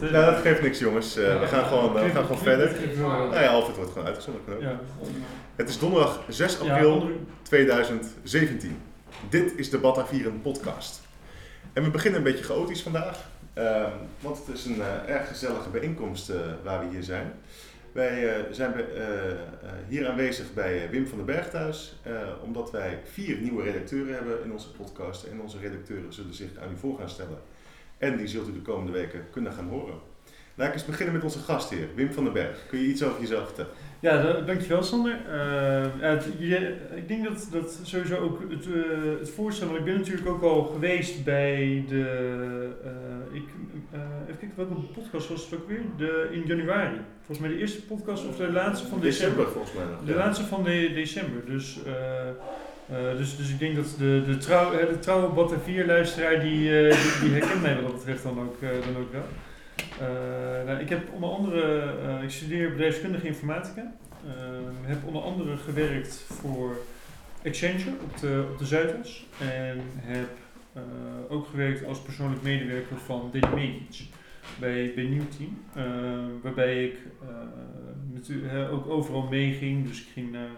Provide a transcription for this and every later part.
hè? Nou, dat geeft niks jongens. Eh, we gaan gewoon, eh, we gaan gewoon verder. Ja, Nou ja, Alfred wordt gewoon uitgezonden. ja. Het is donderdag 6 Ja, april andere- 2017. Dit is de Batavieren podcast. En we beginnen een beetje chaotisch vandaag. ehm, want het is een eh, erg gezellige bijeenkomst waar we hier zijn. Wij zijn hier aanwezig bij Wim van den Berg thuis. omdat wij vier nieuwe redacteuren hebben in onze podcast. En onze redacteuren zullen zich aan u voor gaan stellen. En die zult u de komende weken kunnen gaan horen. Laat ik eens beginnen met onze gastheer, Wim van den Berg. Kun je iets over jezelf vertellen? Ja, da- dankjewel Sander. Ja, het- je- ik denk dat, dat sowieso ook het, eh, het voorstel, want ik ben natuurlijk ook al geweest bij de, eh, ik, even kijken, welke podcast was het ook weer? De, in januari. Volgens mij de eerste podcast of de laatste van december. volgens mij nog. De ja. laatste van de, december. Dus, eh, dus, dus ik denk dat de, de, trouw, de trouwe Batavier luisteraar die, eh, die, die herkent mij wat dat betreft dan ook, eh, dan ook wel. Nou, ik heb onder andere, ik studeer bedrijfskundige informatica. Heb onder andere gewerkt voor Accenture op de, op de Zuidas. En heb ook gewerkt als persoonlijk medewerker van Mekic bij, bij Nieuw Team. waarbij ik hè, ook overal meeging. Dus ik ging naar,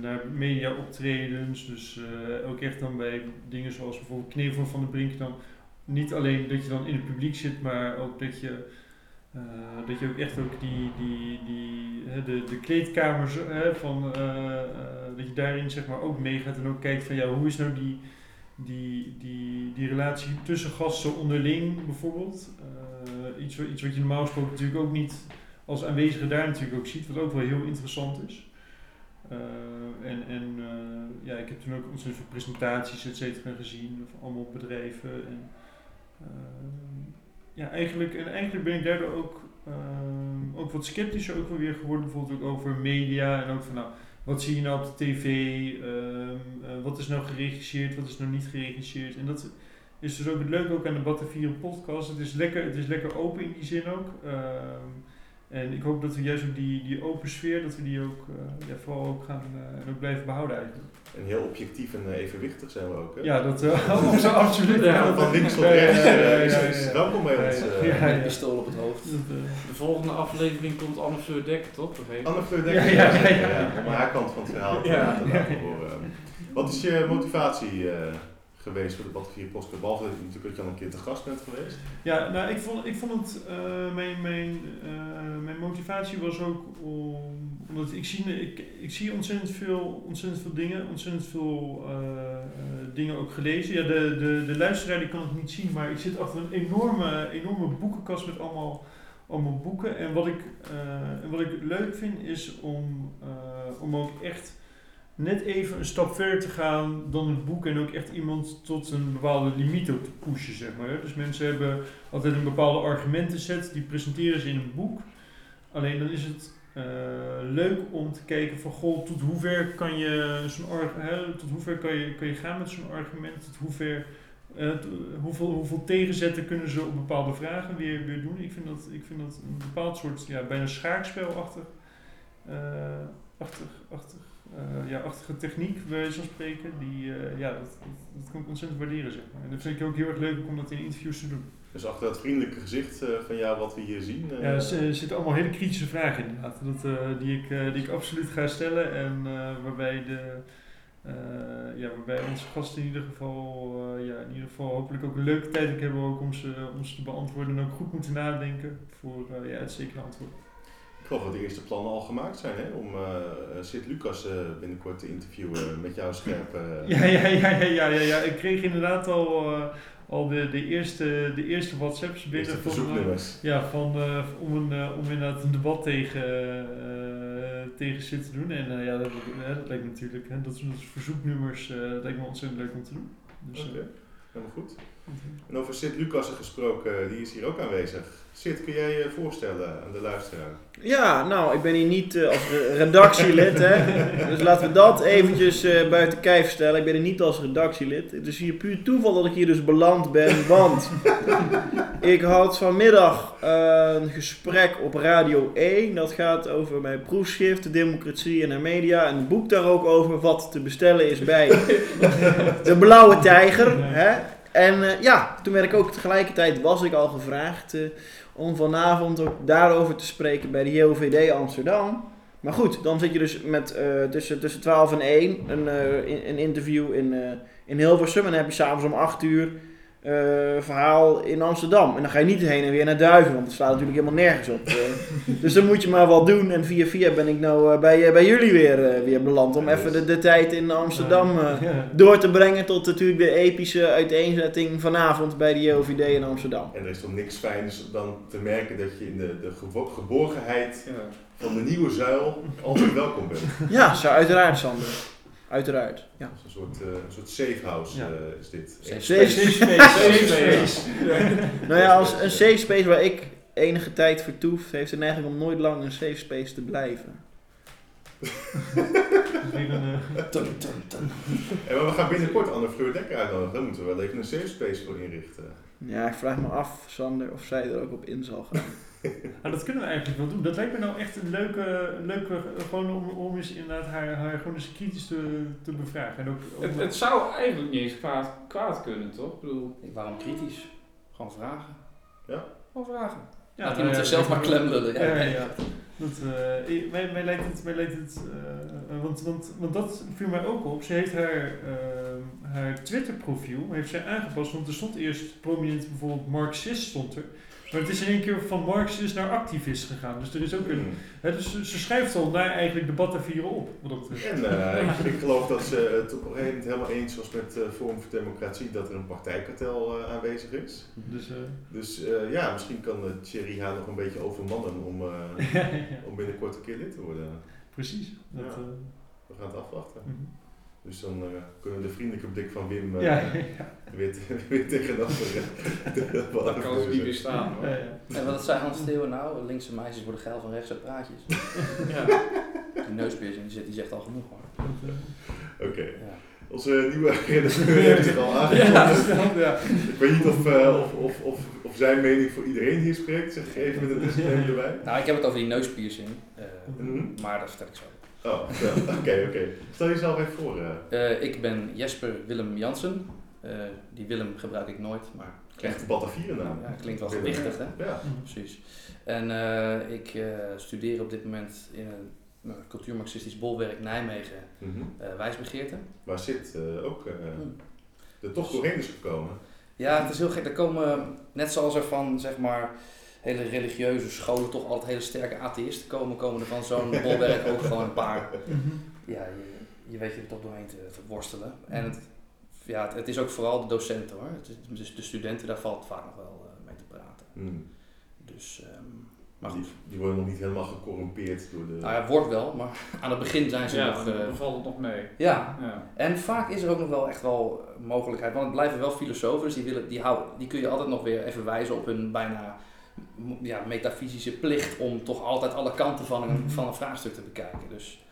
naar media optredens. Dus eh, ook echt dan bij dingen zoals bijvoorbeeld Knevel van de Brink. Dan niet alleen dat je dan in het publiek zit, maar ook dat je, eh, dat je ook echt ook die, die, die, hè, de, de kleedkamers hè, van, eh, eh, dat je daarin zeg maar ook meegaat en ook kijkt van ja, hoe is nou die, die, die, die relatie tussen gasten onderling bijvoorbeeld. Eh, iets, iets wat je normaal gesproken natuurlijk ook niet als aanwezige daar natuurlijk ook ziet, wat ook wel heel interessant is. Eh, en en eh, ja, ik heb toen ook ontzettend veel presentaties et cetera gezien van allemaal bedrijven. En, eh, ja, eigenlijk, en eigenlijk ben ik daardoor ook, ook wat sceptischer ook weer geworden, bijvoorbeeld ook over media en ook van nou, wat zie je nou op de tv, ehm, eh, wat is nou geregisseerd, wat is nou niet geregisseerd. En dat is dus ook het leuke ook aan de Batavieren podcast. Het is lekker, het is lekker open in die zin ook. Ehm, en ik hoop dat we juist ook die, die open sfeer, dat we die ook eh, ja, vooral ook gaan eh, en ook blijven behouden eigenlijk. En heel objectief en eh, evenwichtig zijn we ook. Hè? Ja, dat uh, zo absoluut. Ja, van links tot rechts. Welkom bij ons. ja. Ja, Met pistool op het hoofd. De volgende aflevering komt Anne Fleur Dekker, toch? Anne Fleur Ja, Dekker. ja, ja, ja. Om haar kant van het verhaal te Ja. laten horen. Wat is je motivatie eh, geweest voor de Batterie je natuurlijk dat je al een keer te gast bent geweest. Ja, nou, ik vond, ik vond het, eh, mijn, mijn, eh, mijn motivatie was ook om, omdat ik zie, ik, ik zie ontzettend veel, ontzettend veel dingen, ontzettend veel eh, dingen ook gelezen. Ja, de, de, de luisteraar die kan het niet zien, maar ik zit achter een enorme, enorme boekenkast met allemaal, allemaal boeken. En wat ik, wat ik leuk vind is om, om ook echt net even een stap verder te gaan dan het boek en ook echt iemand tot een bepaalde limiet ook te pushen, zeg maar. Dus mensen hebben altijd een bepaalde argumentenset, die presenteren ze in een boek. Alleen dan is het eh, leuk om te kijken van, goh, tot hoever kan je zo'n tot hoever kan je, kan je gaan met zo'n argument, tot hoever, t- hoeveel, hoeveel tegenzetten kunnen ze op bepaalde vragen weer, weer doen. Ik vind dat, ik vind dat een bepaald soort, ja, bijna schaakspelachtig, eh, achtig, achtig, eh, ja, achtige techniek, bij wijze van spreken, die, eh, ja, dat, dat, dat kan ik ontzettend waarderen, zeg maar. En dat vind ik ook heel erg leuk om dat in interviews te doen. Dus achter dat vriendelijke gezicht eh, van jou, wat we hier zien. Ja, er zitten allemaal hele kritische vragen inderdaad, dat, die, ik, die ik absoluut ga stellen en waarbij, de, ja, waarbij onze gasten in ieder geval, ja, in ieder geval hopelijk ook een leuke tijd hebben ook om, ze, om ze te beantwoorden en ook goed moeten nadenken voor uh, ja, uitstekende antwoorden. Ik geloof dat de eerste plannen al gemaakt zijn hè? om eh Sint-Lucas eh, binnenkort te interviewen met jouw scherpe... eh, Ja, ja, ja, ja, ja, ja. Ik kreeg inderdaad al, eh, al de, de, eerste, de eerste WhatsApps binnen van, eh, ja, van, eh, om, een, eh, om inderdaad een debat tegen, eh, tegen Sid te doen. En eh, ja, dat, hè, dat lijkt me natuurlijk, hè, dat soort verzoeknummers, eh, dat lijkt me ontzettend leuk om te doen. Dus, eh, Oké, helemaal goed. En over Sid Lucassen gesproken, die is hier ook aanwezig. Sid, kun jij je voorstellen aan de luisteraar? Ja, nou, ik ben hier niet eh, als re- redactielid, hè. Dus laten we dat eventjes eh, buiten kijf stellen. Ik ben hier niet als redactielid. Het is hier puur toeval dat ik hier dus beland ben, want ik had vanmiddag eh, een gesprek op Radio 1. Dat gaat over mijn proefschrift, de democratie en de media. En een boek daar ook over wat te bestellen is bij de Blauwe Tijger. Hè? En eh, ja, toen werd ik ook tegelijkertijd, was ik al gevraagd... eh, om vanavond ook daarover te spreken bij de JOVD Amsterdam. Maar goed, dan zit je dus met eh, tussen, tussen 12 en 1 een, een interview in, in Hilversum. En dan heb je s'avonds om 8 uur eh, verhaal in Amsterdam. En dan ga je niet heen en weer naar Duiven, want dat slaat natuurlijk helemaal nergens op. Eh, dus dan moet je maar wat doen. En via via ben ik nou eh, bij, bij jullie weer, eh, weer beland. Om even de, de tijd in Amsterdam eh, Ja. door te brengen tot natuurlijk de epische uiteenzetting vanavond bij de JOVD in Amsterdam. En er is toch niks fijns dan te merken dat je in de, de geborgenheid Ja. van de nieuwe zuil altijd welkom bent. Ja, zo uiteraard, Sander. Uiteraard. Ja. Een soort, eh, een soort safe house Ja. eh, is dit. Safe Safe Safe space. Nou ja, als een safe space waar ik enige tijd vertoef, heeft de neiging om nooit lang een safe space te blijven. Eh, Tum, tum, tum. En maar we gaan binnenkort Anne Fleur Dekker uitnodigen. Daar moeten we wel even een safe space voor inrichten. Ja, ik vraag me af, Sander, of zij er ook op in zal gaan. Nou, dat kunnen we eigenlijk wel doen. Dat lijkt me nou echt een leuke, leuke gewoon om, om eens inderdaad haar, haar gewoon eens kritisch te, te bevragen. En ook, ook Het, het zou eigenlijk niet eens kwaad, kwaad kunnen, toch? Ik bedoel, Waarom kritisch? Gewoon vragen. Ja? Gewoon vragen. ja, Laat iemand ja, zichzelf maar dat- klem lullen. Ja, ja, ja. Dat, eh, mij, mij lijkt het, mij lijkt het eh, want, want, want dat viel mij ook op. Ze heeft haar, eh, haar Twitter profiel heeft zij aangepast, want er stond eerst prominent bijvoorbeeld Marxist stond er. Maar het is in één keer van Marxist naar activist gegaan. Dus er is ook een. Hmm. Hè, dus ze- schrijft al naar eigenlijk de Batavieren op. Wat dat. En eh, ik, ik geloof dat ze het op een gegeven moment helemaal eens was met Forum voor Democratie dat er een partijkartel eh, aanwezig is. Dus Dus ja, misschien kan uh, Thierry haar nog een beetje overmannen om, ja, om binnenkort een keer lid te worden. precies. Dat, Ja. We gaan het afwachten. mhm. Dus dan eh, kunnen de vriendelijke blik van Wim eh, ja, ja, weer, weer tegenover eh, de dat kan ze niet weer staan. ja, hoor. ja. En wat zei Hans Steeuwen nou? Linkse meisjes worden geil van rechtse praatjes. Ja. Die neuspiercing die zegt, die zegt al genoeg hoor. Dat, Oké, Ja. onze nieuwe redacteur heeft zich al aangekondigd. Ja, ja. Ik weet niet of, eh, of, of, of, of zijn mening voor iedereen hier spreekt, zeg ik even met een disclaimer erbij. Nou, ik heb het over die neuspiercing. eh, Mhm. maar dat vertel ik zo. Oh, oké, oké. Stel jezelf even voor. eh. Eh, ik ben Jesper Willem Jansen. Eh, die Willem gebruik ik nooit, maar klinkt, Echt Batavieren naam. ja, klinkt wel gewichtig hè. Ja. Precies. En eh, ik eh, studeer op dit moment in een cultuurmarxistisch bolwerk Nijmegen Mhm. eh, wijsbegeerte. Waar zit eh, ook eh, Hmm. er toch doorheen is gekomen. Ja, het is heel gek. Er komen, net zoals er van zeg maar hele religieuze scholen toch altijd hele sterke atheïsten komen, komen er van zo'n bolwerk ook gewoon een paar. Mhm. Ja, je, je weet je er toch doorheen te, te worstelen. En het, ja, het, het is ook vooral de docenten hoor. Het is, dus de studenten, daar valt vaak nog wel eh, mee te praten. Hmm. Dus, ehm, maar Die, goed. die worden nog niet helemaal gecorrumpeerd door de... Nou ja, wordt wel, maar aan het begin zijn ze Ja, nog... dan eh, valt het nog mee. ja, Ja. En vaak is er ook nog wel echt wel eh, mogelijkheid, want het blijven wel filosofen, dus die, willen, die, houden, die kun je altijd nog weer even wijzen op hun bijna ja, metafysische plicht om toch altijd alle kanten van een, van een vraagstuk te bekijken. Dus,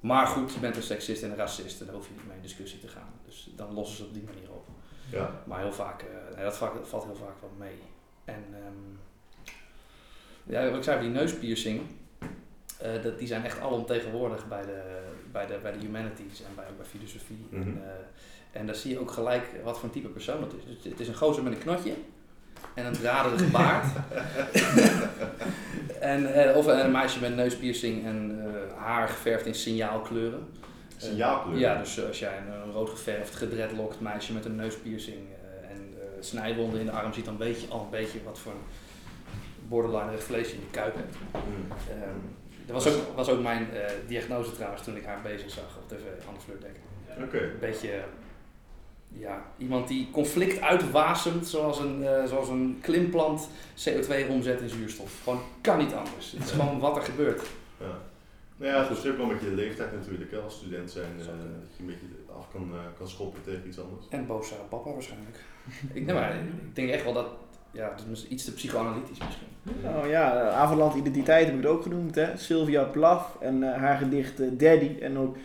maar goed, je bent een seksist en een racist en daar hoef je niet mee in discussie te gaan. Dus dan lossen ze het op die manier op. Ja. Maar heel vaak, eh, nee, dat, valt heel vaak wel mee. En ehm, ja, wat ik zei, die neuspiercing, eh, dat, die zijn echt alomtegenwoordig bij de, bij, de, bij de humanities en bij, ook bij filosofie. Mhm. en, eh, en daar zie je ook gelijk wat voor een type persoon het is. Dus het is een gozer met een knotje en een draderige baard. en, eh, of een meisje met neuspiercing en eh, haar geverfd in signaalkleuren. Signaalkleur. Ja, dus eh, als jij een, een rood geverfd, gedredlokt meisje met een neuspiercing eh, en eh, snijwonden in de arm ziet, dan weet je al een beetje wat voor borderline vlees je in de kuip hebt. Hmm. Ehm, dat was ook, was ook mijn eh, diagnose trouwens toen ik haar bezig zag op tv, Anne Fleur Dekker. Oké. Een beetje, eh, ja, iemand die conflict uitwasemt zoals een, eh, zoals een klimplant CO2 omzet in zuurstof. Gewoon kan niet anders. Het is gewoon wat er gebeurt. Ja. Nou ja, het verschilt wel met je leeftijd natuurlijk, hè, als student zijn, eh, dat je een beetje af kan, eh, kan schoppen tegen iets anders. En boos zijn op papa waarschijnlijk. ik, nee, maar ik denk echt wel dat, ja, het is iets te psychoanalytisch misschien. Nou ja, Avaland Identiteit heb ik het ook genoemd, hè. Sylvia Plaf en eh, haar gedicht Daddy. En ook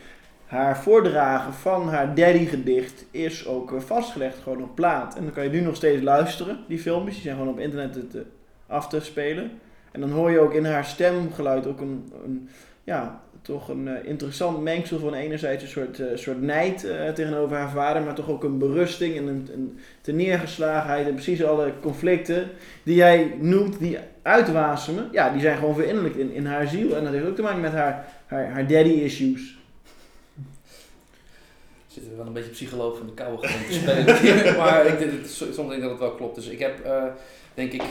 haar voordragen van haar Daddy-gedicht is ook eh, vastgelegd, gewoon op plaat. En dan kan je nu nog steeds luisteren, die filmpjes. Die zijn gewoon op internet te- af te spelen. En dan hoor je ook in haar stemgeluid ook een, een ja, toch een eh, interessant mengsel van enerzijds een soort, eh, soort nijd tegenover haar vader, maar toch ook een berusting en een, een teneergeslagenheid en precies alle conflicten die jij noemt, die uitwasemen, ja, die zijn gewoon verinnerlijkt in, in haar ziel. En dat heeft ook te maken met haar, haar, haar daddy issues. Zitten we wel een beetje psycholoog van de koude grond te spelen. maar ik soms denk ik dat het wel klopt. Dus ik heb, eh, denk ik,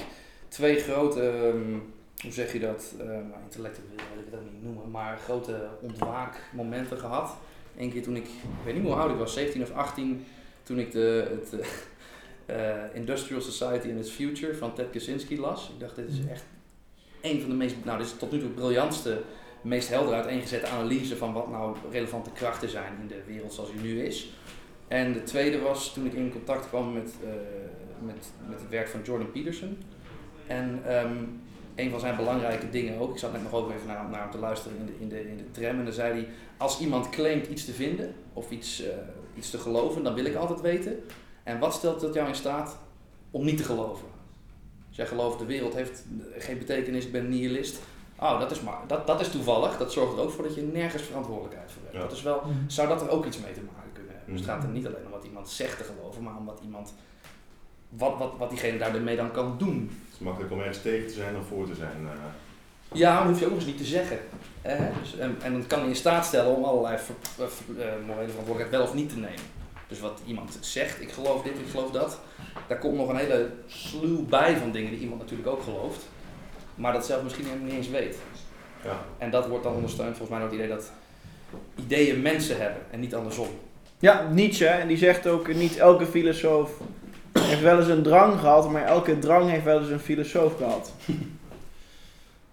twee grote, ehm, hoe zeg je dat, eh nou, intellectueel wil ik het ook niet noemen, maar grote ontwaakmomenten gehad. Eén keer toen ik, ik weet niet meer hoe oud ik was, 17 of 18, toen ik de, het eh, eh, Industrial Society and its Future van Ted Kaczynski las. Ik dacht, dit is echt een van de meest, nou dit is tot nu toe het briljantste, meest helder uiteengezette analyse van wat nou relevante krachten zijn in de wereld zoals die nu is. En de tweede was toen ik in contact kwam met, eh, met, met het werk van Jordan Peterson. En ehm, een van zijn belangrijke dingen ook, ik zat net nog over even naar, naar hem te luisteren in de, in, de, in de tram. En dan zei hij, als iemand claimt iets te vinden of iets, eh, iets te geloven, dan wil ik altijd weten. En wat stelt dat jou in staat om niet te geloven? Als jij gelooft de wereld heeft geen betekenis, ik ben nihilist. Oh, dat is, maar, dat, dat is toevallig. Dat zorgt er ook voor dat je nergens verantwoordelijkheid voor hebt. Ja. Dat is wel, zou dat er ook iets mee te maken kunnen hebben? Dus het Mhm. gaat er niet alleen om wat iemand zegt te geloven, maar om wat iemand, wat, wat, wat diegene daarmee dan kan doen. Het is makkelijk om ergens tegen te zijn dan voor te zijn. eh. Ja, maar dat hoef je ook nog eens niet te zeggen. Hè? Dus, en, en dat kan je in staat stellen om allerlei ver, eh, ver- eh, morele verantwoordelijkheid wel of niet te nemen. Dus wat iemand zegt, ik geloof dit, ik geloof dat. Daar komt nog een hele sluw bij van dingen die iemand natuurlijk ook gelooft. Maar dat zelf misschien helemaal niet eens weet. ja. En dat wordt dan ondersteund volgens mij door het idee dat ideeën mensen hebben en niet andersom. Ja, Nietzsche, en die zegt ook, niet elke filosoof heeft wel eens een drang gehad, maar elke drang heeft wel eens een filosoof gehad.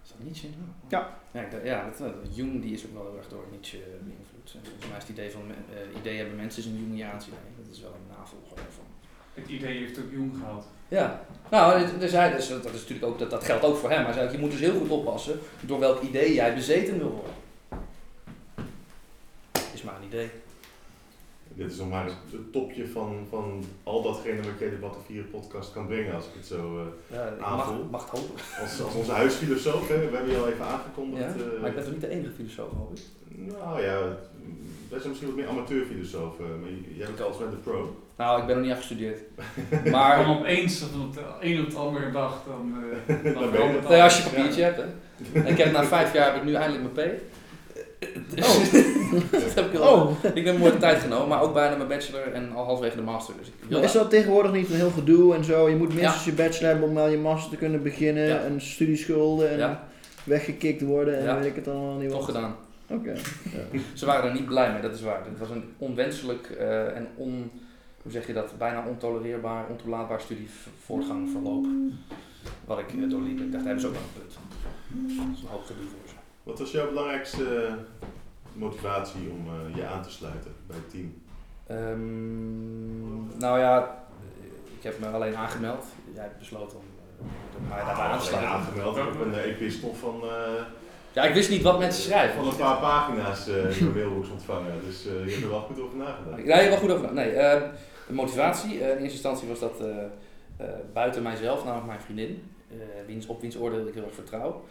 Is dat Nietzsche? Ja. Ja, ik ja dat, dat- Jung die is ook wel heel erg door Nietzsche beïnvloed. En volgens mij is het idee van eh idee hebben mensen is een Jungiaans idee. Dat is wel een navolger daarvan. Het idee heeft ook Jong gehaald. Ja, nou, dus hij, dus, dat, is natuurlijk ook, dat, dat geldt ook voor hem. Hij zei je moet dus heel goed oppassen door welk idee jij bezeten wil worden. Is maar een idee. Dit is nog maar het topje van, van al datgene wat jij de Batten 4 podcast kan brengen, als ik het zo... eh, Ja, mag, Aanvoel. mag het hopen. als, als onze huisfilosoof, hè, we hebben je al even aangekondigd. Ja, eh, maar ik ben toch niet de enige filosoof, hoop ik? Nou ja, wij zijn misschien wat meer amateurfilosofen, maar jij bent mij de pro. Nou, ik ben nog niet afgestudeerd. Maar Maar opeens, van het een op de andere dag, dan, eh, dan Dan ben je nee, als je een papiertje hebt, hè. En ik heb na vijf jaar heb ik nu eindelijk mijn P. Dus, dat heb ik, heel, Oh, ik heb een mooie tijd genomen, maar ook bijna mijn bachelor en al halfwege de master. Dus maar is dat tegenwoordig niet een heel gedoe en zo? Je moet minstens Ja. je bachelor hebben om wel je master te kunnen beginnen Ja. en studieschulden en Ja. weggekikt worden en Ja. weet ik het allemaal niet toch wat. gedaan. Oké. Ze waren er niet blij mee, dat is waar. Het was een onwenselijk eh, en on, hoe zeg je dat, bijna ontolereerbaar, ontoelaatbaar studievoorgang verloop. Wat ik eh, doorliep. Ik dacht, hebben ze ook wel een punt. Dat is een hoop gedoe voor ze. Wat was jouw belangrijkste eh, motivatie om eh, je aan te sluiten bij het team? Ehm, nou ja, ik heb me alleen aangemeld. Jij hebt besloten om mij daarbij aan te sluiten. aangemeld. Ik heb een eh, epistof van, Ja, ik wist niet wat mensen schrijven. van een paar pagina's eh in mailbox ontvangen. Dus je hebt er wel goed over nagedacht. Nee, je hebt wel goed over. na- Nee, eh, de motivatie. eh, in eerste instantie was dat eh, eh, buiten mijzelf, namelijk mijn vriendin, wiens, op wiens oordeel ik heel erg vertrouw.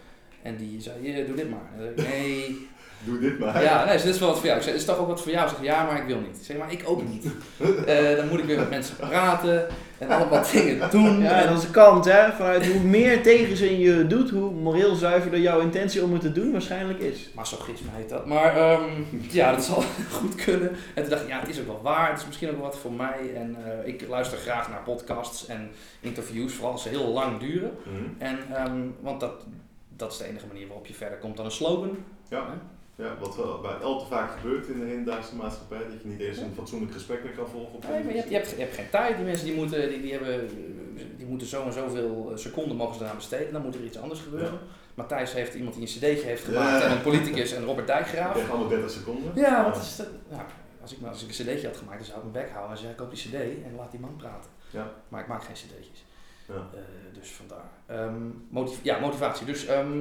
En die zei, "Je, doe dit maar. Nee. Doe dit maar. Ja, nee, dus dit is wel wat voor jou. Ik zei, is toch ook wat voor jou? Ze zei, ja, maar ik wil niet. Ik zei, maar ik ook niet. Eh, dan moet ik weer met mensen praten en allemaal dingen doen. Ja, en dat is de kant, hè. Vanuit hoe meer tegenzin je doet, hoe moreel zuiverder jouw intentie om het te doen waarschijnlijk is. Masochisme heet dat. Maar ehm, ja, dat zal goed kunnen. En toen dacht ik, ja, het is ook wel waar. Het is misschien ook wel wat voor mij. En eh, ik luister graag naar podcasts en interviews, vooral als ze heel lang duren. Mhm. En, ehm, want dat, dat is de enige manier waarop je verder komt dan een slogan. Ja. Ja, wat wel bij al te vaak gebeurt in de hedendaagse maatschappij, dat je niet eens een fatsoenlijk gesprek meer kan volgen. Op Nee, maar je hebt, je, hebt, je hebt geen tijd. Die mensen die moeten, die, die hebben, die moeten zo en zoveel seconden mogen ze eraan besteden. Dan moet er iets anders gebeuren. Matthijs heeft iemand die een cd'tje heeft gemaakt en een politicus en Robert Ik Dijkgraaf. kreeg allemaal 30 seconden. Ja, wat is dat? Nou, als, ik, als ik een cd'tje had gemaakt, dan zou ik mijn bek houden en zeggen, koop die cd en laat die man praten. Ja. Maar ik maak geen cd'tjes. Ja. Eh, dus vandaar. Ehm, motiv- ja, motivatie. Dus ehm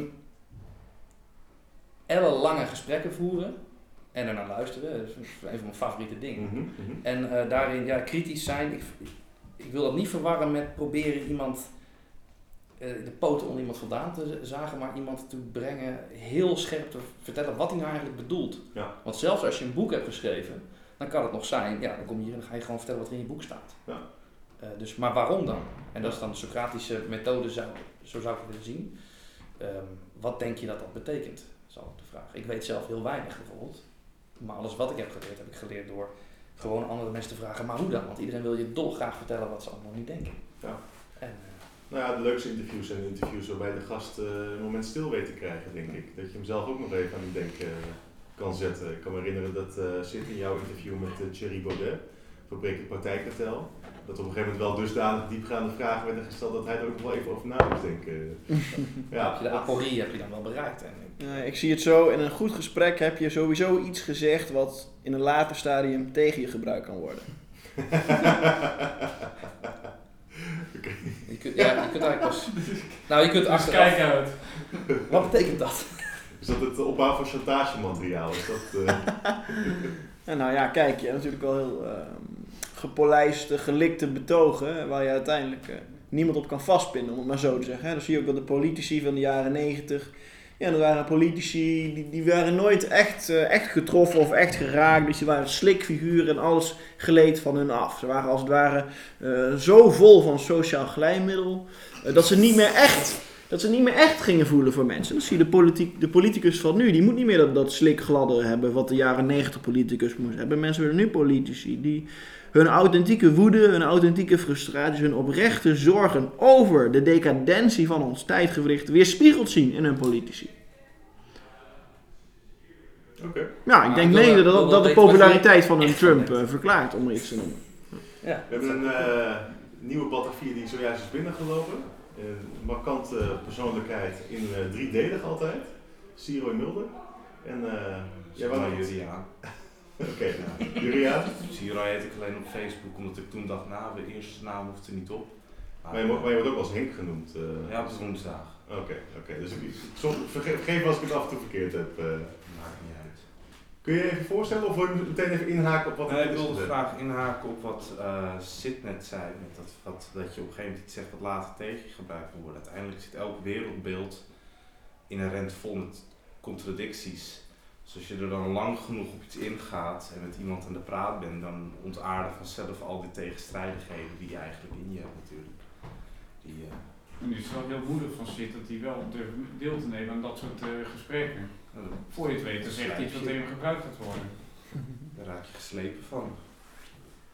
ellenlange gesprekken voeren en ernaar luisteren. Dat is een van mijn favoriete dingen. Mhm, mhm. En eh, daarin ja, kritisch zijn. Ik, ik wil dat niet verwarren met proberen iemand eh, de poten onder iemand vandaan te zagen, maar iemand te brengen heel scherp te vertellen wat hij nou eigenlijk bedoelt. Ja. Want zelfs als je een boek hebt geschreven, dan kan het nog zijn, ja, dan kom je hier en dan ga je gewoon vertellen wat er in je boek staat. Ja. Eh, dus, maar waarom dan? En dat is dan de Socratische methode, zou, zo zou ik het willen zien. Ehm, wat denk je dat dat betekent? Dat is altijd de vraag. Ik weet zelf heel weinig bijvoorbeeld. Maar alles wat ik heb geleerd, heb ik geleerd door gewoon andere mensen te vragen. Maar hoe dan? Want iedereen wil je dolgraag vertellen wat ze allemaal niet denken. Ja. En, eh, Nou ja, de leukste interviews zijn interviews waarbij de gast eh, een moment stil weet te krijgen, denk ik. Dat je hem zelf ook nog even aan het denken eh, kan zetten. Ik kan me herinneren dat eh zit in jouw interview met Thierry Baudet voor Breek het Partijkartel. Dat op een gegeven moment wel dusdanig diepgaande vragen werden gesteld dat hij er ook nog wel even over na moest denken. ja, heb je de aporie heb je dan wel bereikt. En, Ja, ik zie het zo, in een goed gesprek heb je sowieso iets gezegd wat in een later stadium tegen je gebruikt kan worden. je kunt, ja, je kunt eigenlijk pas... Nou, je kunt Dus achteraf... kijk uit. Wat betekent dat? Is dat het opbouw van chantagemateriaal? Is dat, eh, En nou ja, kijk, je hebt natuurlijk wel heel ehm, gepolijste, gelikte betogen, waar je uiteindelijk eh, niemand op kan vastpinnen, om het maar zo te zeggen. Hè. Dan zie je ook dat de politici van de jaren negentig, ja, dat waren politici, die, die waren nooit echt, eh, echt getroffen of echt geraakt. Dus die waren slikfiguren en alles gleed van hun af. Ze waren als het ware eh, zo vol van sociaal glijmiddel, eh, dat ze niet meer echt... Dat ze niet meer echt gingen voelen voor mensen. Dan zie je de, politiek, de politicus van nu. Die moet niet meer dat, dat slikgladde hebben wat de jaren 90 politicus moest hebben. Mensen willen nu politici die hun authentieke woede, hun authentieke frustraties, hun oprechte zorgen over de decadentie van ons tijdgewricht weerspiegeld zien in hun politici. Oké. Ja, ik denk wel- dat, dat, de populariteit van een Trump eh, verklaart, om er iets te noemen. Ja. We hebben een eh, nieuwe Batavier die zojuist is binnengelopen. Een markante persoonlijkheid in eh driedelig altijd. Siroy Mulder. En eh jij nog iets? Juria. Oké, Juria. Siroy heet ik alleen op Facebook, omdat ik toen dacht, nou, de eerste naam hoeft er niet op. Maar, Maar je, wordt- maar je wordt ook eens Henk genoemd. eh. ja, op woensdag. Oké, oké. Dus ik, soms, vergeef, vergeef als ik het af en toe verkeerd heb. eh. Kun je je even voorstellen of wil je meteen even inhaken op wat Nee, ik wilde graag inhaken op wat eh Sid net zei, met dat, wat, dat je op een gegeven moment iets zegt wat later tegen je gebruikt kan worden. Uiteindelijk zit elk wereldbeeld inherent vol met contradicties. Dus als je er dan lang genoeg op iets ingaat en met iemand aan de praat bent, dan ontaarden vanzelf al die tegenstrijdigheden die je eigenlijk in je hebt natuurlijk. Die, eh, En het is wel heel moedig van Sid dat hij wel durft deel te nemen aan dat soort eh, gesprekken. Voor je het weet, dan zegt hij iets wat tegen hem gebruikt gaat worden. daar raak je geslepen van.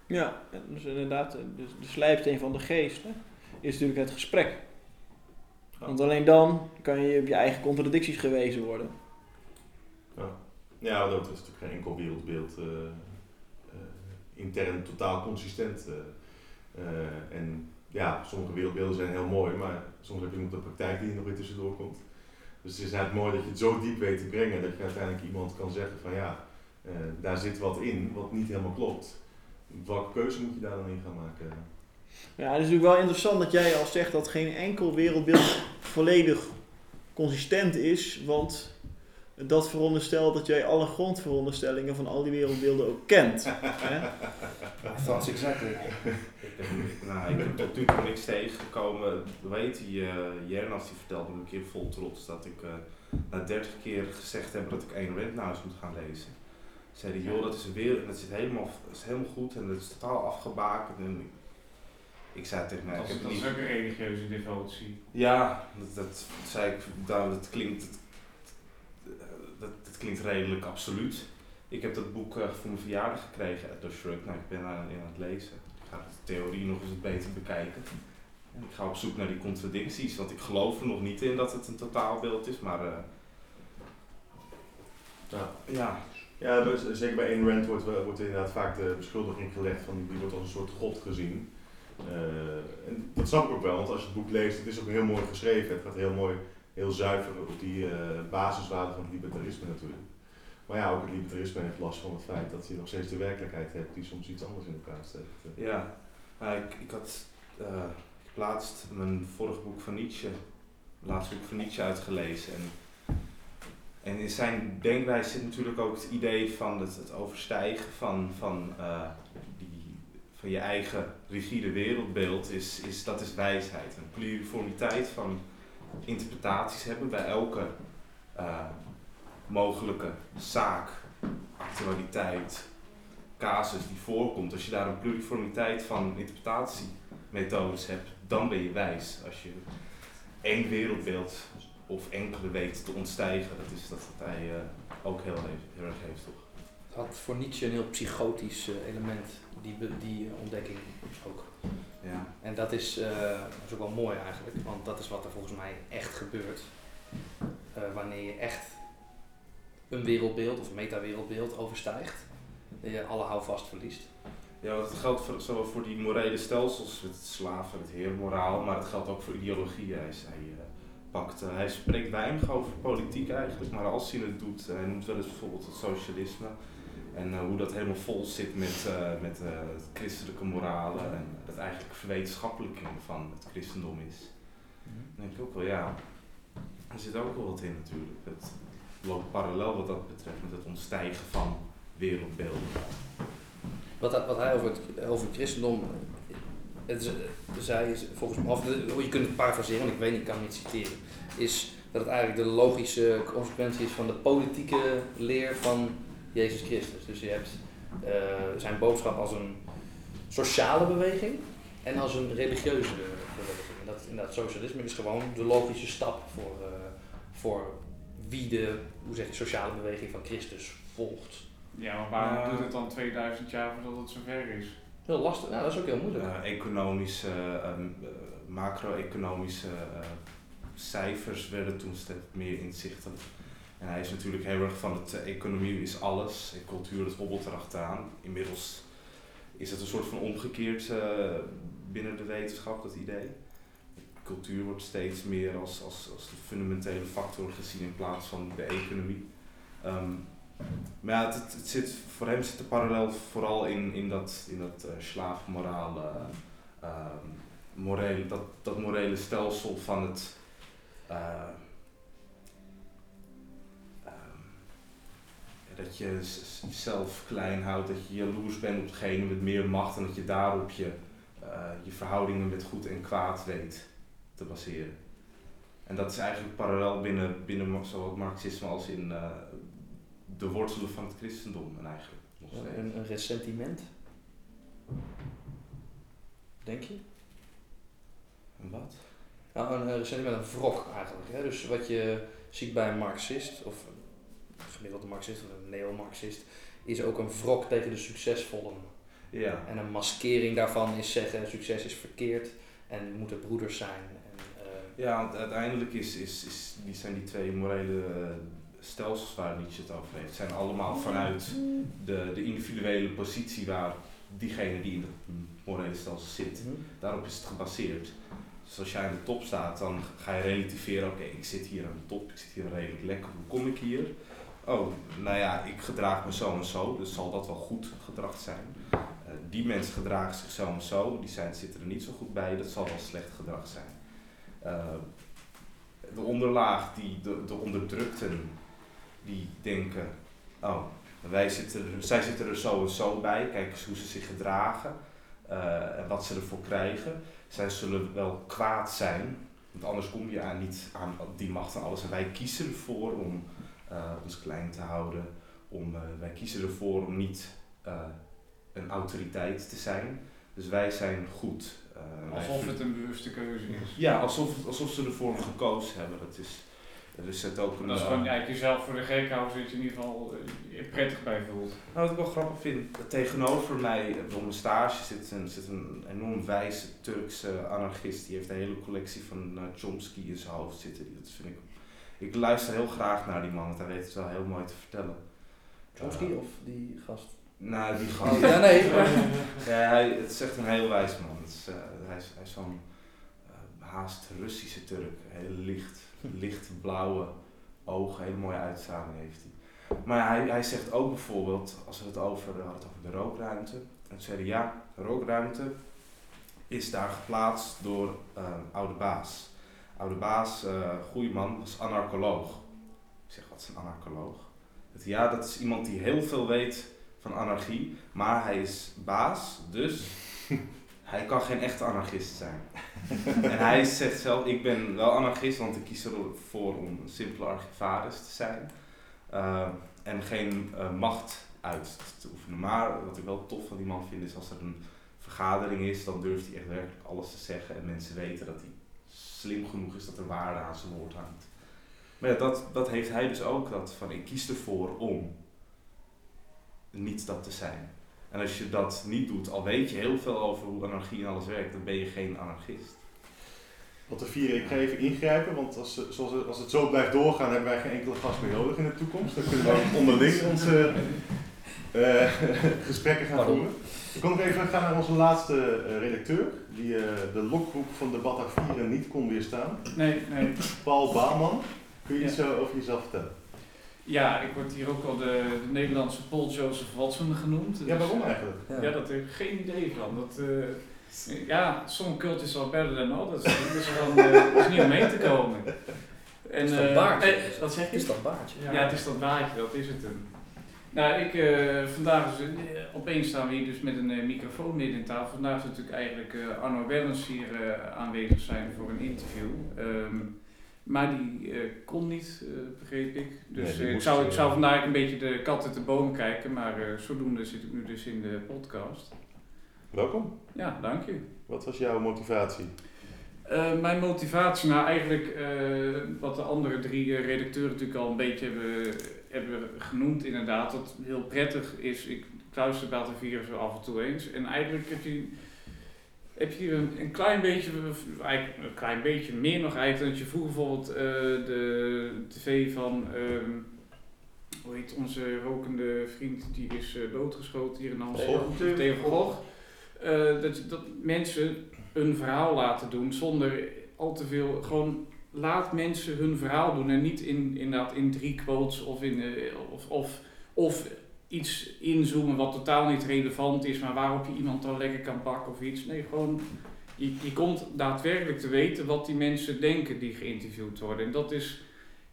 Ja, dus inderdaad, de, de slijpsteen van de geest hè, is natuurlijk het gesprek. Want alleen dan kan je op je eigen contradicties gewezen worden. Ja, dat is natuurlijk geen enkel wereldbeeld. eh, eh, intern totaal consistent. eh. Eh, en ja, sommige wereldbeelden zijn heel mooi, maar soms heb je nog de praktijk die er nog weer tussendoor komt. Dus het is eigenlijk mooi dat je het zo diep weet te brengen dat je uiteindelijk iemand kan zeggen van ja, eh, daar zit wat in wat niet helemaal klopt. Welke keuze moet je daar dan in gaan maken? Ja, het is natuurlijk wel interessant dat jij al zegt dat geen enkel wereldbeeld volledig consistent is, want dat veronderstelt dat jij alle grondveronderstellingen van al die wereldbeelden ook kent. hè? That's exactly. Ik heb, nou, ik tot nu toe niks tegengekomen. Weet je, uh, Jernas die vertelde me een keer vol trots dat ik uh, na 30 keer gezegd heb dat ik één nou eens moet gaan lezen. Zei hij, joh, dat is weer, dat zit helemaal, dat is helemaal goed en dat is totaal afgebakend. En ik, ik zei tegen mij, Dat, ik is- dat is ook een religieuze devotie. Ja, dat, dat zei ik, nou, dat klinkt, dat, dat, dat klinkt redelijk absoluut. Ik heb dat boek uh, voor mijn verjaardag gekregen door Shrug. Nou, ik ben aan, aan het lezen. Ik ga de theorie nog eens beter bekijken. En ik ga op zoek naar die contradicties, want ik geloof er nog niet in dat het een totaalbeeld is, maar uh, Ja. ja. Ja, dus, zeker bij Ayn Rand wordt, wordt inderdaad vaak de beschuldiging gelegd van die wordt als een soort god gezien. Uh, en dat snap ik ook wel, want als je het boek leest, het is ook heel mooi geschreven. Het gaat heel mooi heel zuiver op die eh, basiswaarden van het libertarisme natuurlijk. Maar ja, ook het libertarisme heeft last van het feit dat je nog steeds de werkelijkheid hebt die soms iets anders in elkaar steekt. Ja, ik, ik had laatst mijn vorig boek van Nietzsche, laatste boek van Nietzsche uitgelezen. En, en in zijn denkwijze zit natuurlijk ook het idee van het, het overstijgen van, van, eh, die, van je eigen rigide wereldbeeld, is, is, dat is wijsheid. Een pluriformiteit van interpretaties hebben bij elke eh, mogelijke zaak, actualiteit, casus die voorkomt, als je daar een pluriformiteit van interpretatiemethodes hebt, dan ben je wijs. Als je één wereldbeeld of enkele weet te ontstijgen, dat is dat wat hij eh, ook heel, he- heel erg heeft, toch? Had voor Nietzsche een heel psychotisch eh, element, die, die ontdekking ook. Ja. En dat is, eh, dat is ook wel mooi eigenlijk, want dat is wat er volgens mij echt gebeurt. Eh, wanneer je echt een wereldbeeld of metawereldbeeld overstijgt, dat je alle houvast verliest. Ja, dat geldt voor, zowel voor die morele stelsels, het slaven, het heermoraal, maar het geldt ook voor ideologie. Hij, hij, pakt, eh, hij spreekt weinig over politiek eigenlijk, maar als hij het doet, hij noemt wel eens bijvoorbeeld het socialisme. En eh, hoe dat helemaal vol zit met, eh, met eh, christelijke moralen en het eigenlijk verwetenschappelijking van het christendom is. Dan denk ik ook wel, ja, er zit ook wel wat in natuurlijk. Het loopt parallel wat dat betreft met het ontstijgen van wereldbeelden. Wat, hij- wat hij over het, over het christendom het zei, is volgens mij, of je kunt het parafraseren, want ik weet niet, ik kan het niet citeren, is dat het eigenlijk de logische consequentie is van de politieke leer van Jezus Christus. Dus je hebt eh, zijn boodschap als een sociale beweging en als een religieuze beweging. En dat, inderdaad, socialisme is gewoon de logische stap voor, eh, voor wie de hoe zeg je, sociale beweging van Christus volgt. Ja, maar waarom Ja. duurt het dan 2000 jaar voordat het zover is? Heel lastig, nou, dat is ook heel moeilijk. Eh, economische, ehm, eh, macro-economische eh, cijfers werden toen steeds meer inzichtelijk. En hij is natuurlijk heel erg van het eh, economie is alles en cultuur dat hobbelt erachteraan. Inmiddels is het een soort van omgekeerd eh, binnen de wetenschap, dat idee. Cultuur wordt steeds meer als, als, als de fundamentele factor gezien in plaats van de economie. Ehm, maar ja, het, het, het zit, voor hem zit de parallel vooral in, in dat, in dat eh, slaafmorale, ehm, morele, dat, dat morele stelsel van het dat je z- z- jezelf klein houdt, dat je jaloers bent op degene met meer macht en dat je daarop je, eh, je verhoudingen met goed en kwaad weet te baseren. En dat is eigenlijk parallel binnen, binnen zowel het marxisme als in eh, de wortelen van het christendom en eigenlijk nog steeds. Een, een ressentiment? Denk je? En wat? Nou, een, een ressentiment, een wrok eigenlijk. Hè? Dus wat je ziet bij een marxist, of een gemiddelde marxist of een neo-marxist, is ook een wrok tegen de succesvollen. Ja. En een maskering daarvan is zeggen, succes is verkeerd en we moeten broeders zijn. En, eh, Ja, want uiteindelijk is, is, is, die zijn die twee morele eh, stelsels waar Nietzsche het over heeft, zijn allemaal vanuit de, de individuele positie waar diegene die in het morele stelsel zit, mhm. daarop is het gebaseerd. Dus als jij aan de top staat, dan ga je relativeren, oké, ik zit hier aan de top, ik zit hier redelijk lekker, hoe kom ik hier? Oh, nou ja, ik gedraag me zo en zo, dus zal dat wel goed gedrag zijn. Eh, die mensen gedragen zich zo en zo, die zijn, zitten er niet zo goed bij, dat zal wel slecht gedrag zijn. Eh, de onderlaag, die, de, de onderdrukten, die denken, oh, wij zitten zij zitten er zo en zo bij, kijk hoe ze zich gedragen eh, en wat ze ervoor krijgen. Zij zullen wel kwaad zijn, want anders kom je aan niet aan die macht en alles. En wij kiezen ervoor om ons klein te houden, om, eh, wij kiezen ervoor om niet eh, een autoriteit te zijn. Dus wij zijn goed. Eh, Alsof het een bewuste keuze is. ja, alsof, alsof ze ervoor gekozen hebben. Dat is, er zit ook een. Dat is eh, gewoon eigenlijk jezelf voor de gek houden, zodat je in ieder geval eh, je prettig bij voelt. Nou, wat ik wel grappig vind, tegenover mij eh, op mijn stage zit een, zit een enorm wijze Turkse anarchist. Die heeft een hele collectie van eh, Chomsky in zijn hoofd zitten. Dat vind ik, ik luister heel graag naar die man, want hij weet het wel heel mooi te vertellen. Chomsky Eh, of die gast? Nou, die gast. ja, nee. Ja, hij, het is echt een heel wijs man. Het is, eh, hij is, hij is zo'n, eh, haast Russische Turk. Heel licht, lichtblauwe ogen, hele mooie uitstraling heeft hij. Maar hij, hij zegt ook bijvoorbeeld, als we het over, hadden het over de rookruimte. En zeiden ja, de rookruimte is daar geplaatst door eh, oude baas. Oude baas, eh goeie man, was anarcholoog. Ik zeg, wat is een anarcholoog? Dat, ja, dat is iemand die heel veel weet van anarchie, maar hij is baas, dus hij kan geen echte anarchist zijn. en hij zegt zelf, ik ben wel anarchist, want ik kies ervoor om een simpele archivaris te zijn. eh, en geen eh, macht uit te oefenen. Maar wat ik wel tof van die man vind, is als er een vergadering is, dan durft hij echt werkelijk alles te zeggen. En mensen weten dat hij slim genoeg is dat er waarde aan zijn woord hangt. Maar ja, dat, dat heeft hij dus ook, dat van ik kies ervoor om niet dat te zijn. En als je dat niet doet, al weet je heel veel over hoe anarchie en alles werkt, dan ben je geen anarchist. Wat de vieren, ik ga even ingrijpen, want als, zoals, het- als het zo blijft doorgaan, hebben wij geen enkele gast meer nodig in de toekomst. Dan kunnen we ook onderling onze eh, gesprekken gaan Pardon? voeren. Ik kon nog even gaan naar onze laatste eh, redacteur, die eh, de lokroep van de Batavieren niet kon weerstaan. Nee, nee. Paul Baalman. Kun je Ja. iets eh, over jezelf vertellen? Ja, ik word hier ook al de, de Nederlandse Paul Joseph Watson genoemd. Ja, Dus, waarom eigenlijk? Ja, dat heb ik geen idee van. Dat, eh, ja, some cultures are better than others. Dat is, eh, dat is niet om mee te komen. En, Is dat baardje? eh, wat zeg je? Is dat baardje? Ja, het is dat baardje, dat is het hem. Nou, ik, eh, vandaag is, eh, opeens staan we hier dus met een eh, microfoon midden in tafel. Vandaag is natuurlijk eigenlijk Arno Wellens hier aanwezig zijn voor een interview. Ehm, maar die kon niet, begreep ik. Dus Nee, ik, zou, ik zou vandaag een beetje de kat uit de boom kijken, maar zodoende zit ik nu dus in de podcast. Welkom. Ja, dank je. Wat was jouw motivatie? Eh, mijn motivatie, nou eigenlijk eh, wat de andere drie eh, redacteuren natuurlijk al een beetje hebben, hebben genoemd inderdaad, wat heel prettig is. Ik luister Batavieren zo af en toe eens. En eigenlijk heb je, heb je hier een, een klein beetje, eigenlijk een klein beetje meer nog eigenlijk, dat je vroeger bijvoorbeeld de tv van, ehm, hoe heet onze rokende vriend, die is doodgeschoten hier in Amsterdam, Theo. Gogh. Dat, dat mensen een verhaal laten doen zonder al te veel. Gewoon laat mensen hun verhaal doen en niet in, inderdaad in drie quotes of, in, eh, of, of, of iets inzoomen wat totaal niet relevant is, maar waarop je iemand dan lekker kan pakken of iets. Nee, gewoon. Je, je komt daadwerkelijk te weten wat die mensen denken die geïnterviewd worden. En dat is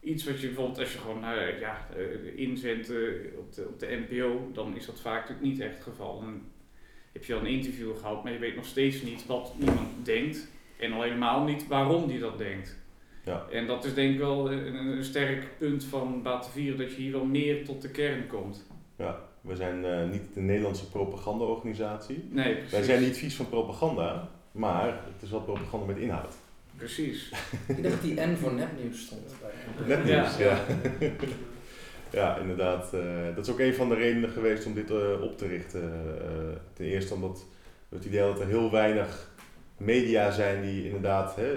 iets wat je bijvoorbeeld als je gewoon eh, ja, eh, op, de, op de NPO, dan is dat vaak natuurlijk niet echt het geval. Heb je al een interview gehad, maar je weet nog steeds niet wat iemand denkt. En al helemaal niet waarom die dat denkt. Ja. En dat is denk ik wel een, een sterk punt van Batavieren, dat je hier wel meer tot de kern komt. We zijn eh, niet de Nederlandse propagandaorganisatie. Nee, precies. Wij zijn niet vies van propaganda, maar het is wel propaganda met inhoud. Precies. Ik dacht dat die N voor nepnieuws stond. Bij Nepnieuws, Ja. ja. Ja, inderdaad. eh, dat is ook een van de redenen geweest om dit eh, op te richten. Eh, ten eerste omdat het idee dat er heel weinig media zijn die inderdaad, hè,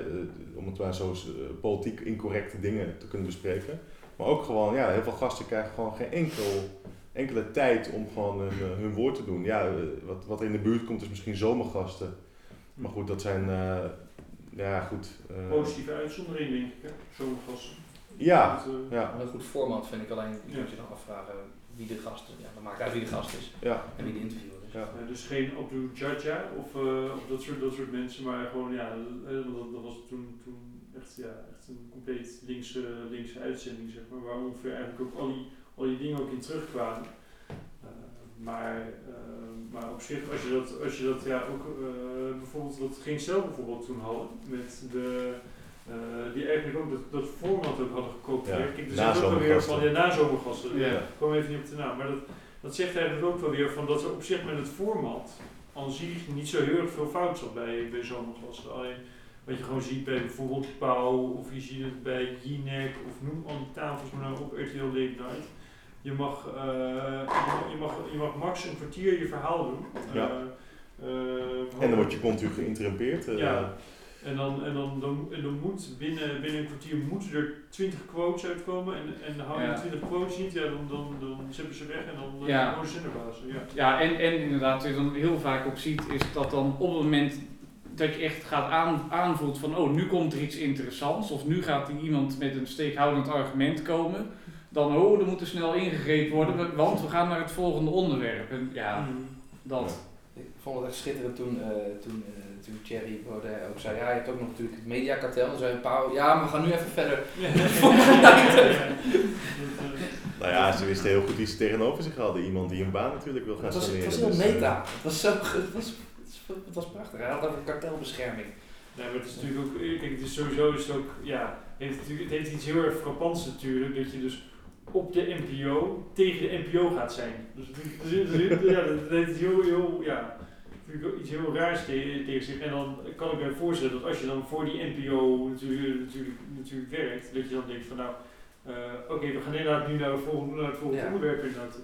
om het maar zo politiek incorrecte dingen te kunnen bespreken. Maar ook gewoon, ja, heel veel gasten krijgen gewoon geen enkel, enkele tijd om gewoon hun, hun woord te doen. Ja, wat, wat in de buurt komt is misschien zomergasten. Maar goed, dat zijn, ja goed. Positieve uitzondering, denk ik. hè. Gas. Ja, Dat, eh, ja, Een heel goed format vind ik alleen. Je Ja. moet je dan afvragen wie de gast is. Ja, dan maakt uit wie de gast is ja, en wie de interviewer is. ja. Ja, dus geen Abdul Jaja of, eh, of dat, soort, dat soort mensen, maar gewoon, ja, eh, dat, dat was toen, toen echt, ja, echt een compleet linkse, linkse uitzending, zeg maar, waar ongeveer eigenlijk ook al die, al die dingen ook in terugkwamen. Eh, maar, eh, maar op zich, als je dat, als je dat ja, ook eh, bijvoorbeeld, wat Geen Cel bijvoorbeeld toen hadden, met de, die eigenlijk ook dat, dat format ook hadden gekopieerd. Ja, Kijk, er zit ook wel weer van, ja, na zomergasten, ja. Kwam even niet op de naam, maar dat, dat zegt eigenlijk ook wel weer van dat er op zich met het format aan zich niet zo heel erg veel fout zat bij, bij zomergasten. Alleen wat je gewoon ziet bij bijvoorbeeld Pauw of je ziet het bij Jinek of noem al die tafels maar nou op RTL Late Night. Je mag, eh, je, mag, je, mag, je mag max een kwartier je verhaal doen. Ja. Eh, eh, En dan word je continu geïnterrumpeerd. eh, Ja. En dan, en dan, dan, en dan moet binnen, binnen een kwartier moeten er 20 quotes uitkomen. En, en hou je Ja. die 20 quotes niet, ja, dan, dan, dan zetten ze weg en dan dan Ja. worden ze zenderbazen. Ja. Ja, en, en inderdaad, wat je dan heel vaak ook ziet, is dat dan op het moment dat je echt gaat aan, aanvoelt van, oh, nu komt er iets interessants. Of nu gaat er iemand met een steekhoudend argument komen. Dan, oh, er moet er snel ingegrepen worden, want we gaan naar het volgende onderwerp. En ja, dat. Ik vond het echt schitterend toen, eh, toen, eh, toen Thierry Baudet ook zei, ja, je hebt ook nog natuurlijk het mediakartel. Dan zei Pauw, ja, maar we gaan nu even verder. Nou ja, ze wisten heel goed wie ze tegenover zich hadden. Iemand die een baan natuurlijk wil gaan Het was, het was heel dus, eh, meta. Het was zo, het was, het was prachtig. Hij had over kartelbescherming. Nee, maar het is natuurlijk ook, kijk, het is sowieso is het ook, ja, heeft het, natuurlijk- het heeft iets heel erg frappants natuurlijk, dat je dus op de NPO tegen de NPO gaat zijn. Dus is- is- het is- ja, dat heeft iets heel, heel, ja, natuurlijk ook iets heel raars te- tegen zich. En dan kan ik me voorstellen dat als je dan voor die NPO natuurlijk, natuurlijk, natuurlijk werkt, dat je dan denkt van nou, eh, oké, we gaan inderdaad nu naar het volgende, naar het volgende Ja. onderwerp inderdaad.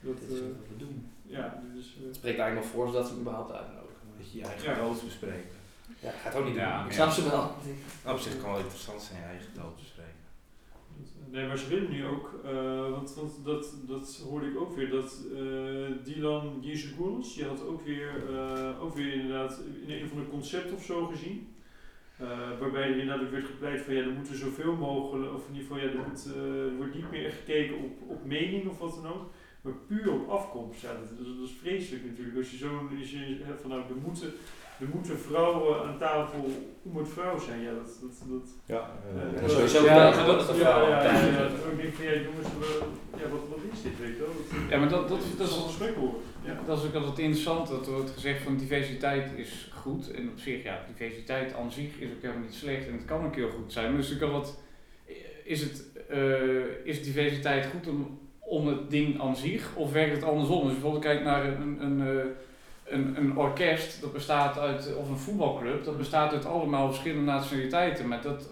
Dat, Dit is eh, wat we doen. ja, dus, eh, Het spreekt eigenlijk nog voor zodat ze hem überhaupt uitnodigen. Dat je je eigen Ja. dood bespreken. Ja, gaat ook niet Ja, doen. Ik snap ze wel. Op zich kan wel interessant zijn je eigen dood. Nee, maar ze willen nu ook, eh, want, dat, dat hoorde ik ook weer, dat eh Dylan Yezegouros, die had ook weer, eh, ook weer inderdaad in een van de concept of zo gezien. Waarbij er inderdaad werd gepleit van ja, er moeten zoveel mogelijk, of in ieder geval ja, er, moet, wordt niet meer gekeken op, op mening of wat dan ook, maar puur op afkomst. Ja, dat, dat, is vreselijk natuurlijk. Als je zo'n, van nou, er moeten, er moeten vrouwen aan tafel om het vrouw zijn, ja, dat, dat, dat, Ja, dat is zo- sowieso Ja, dat- dat de ja, ja, ja, is. ja. Ik denk van ja, jongens, we- ja, wat, wat is dit, weet je wel? Dat, Ja, maar dat, dat, dat is is wel een smekkel. Ja. Dat is ook altijd interessant, dat er wordt gezegd van diversiteit is goed. En op zich, ja, diversiteit aan zich is ook helemaal niet slecht en het kan ook heel goed zijn. Maar dus ook al wat, is, het, eh, is diversiteit goed om, om het ding aan zich of werkt het andersom? Dus bijvoorbeeld kijk naar een, een, eh, een, een orkest, dat bestaat uit, of een voetbalclub, dat bestaat uit allemaal verschillende nationaliteiten. Maar dat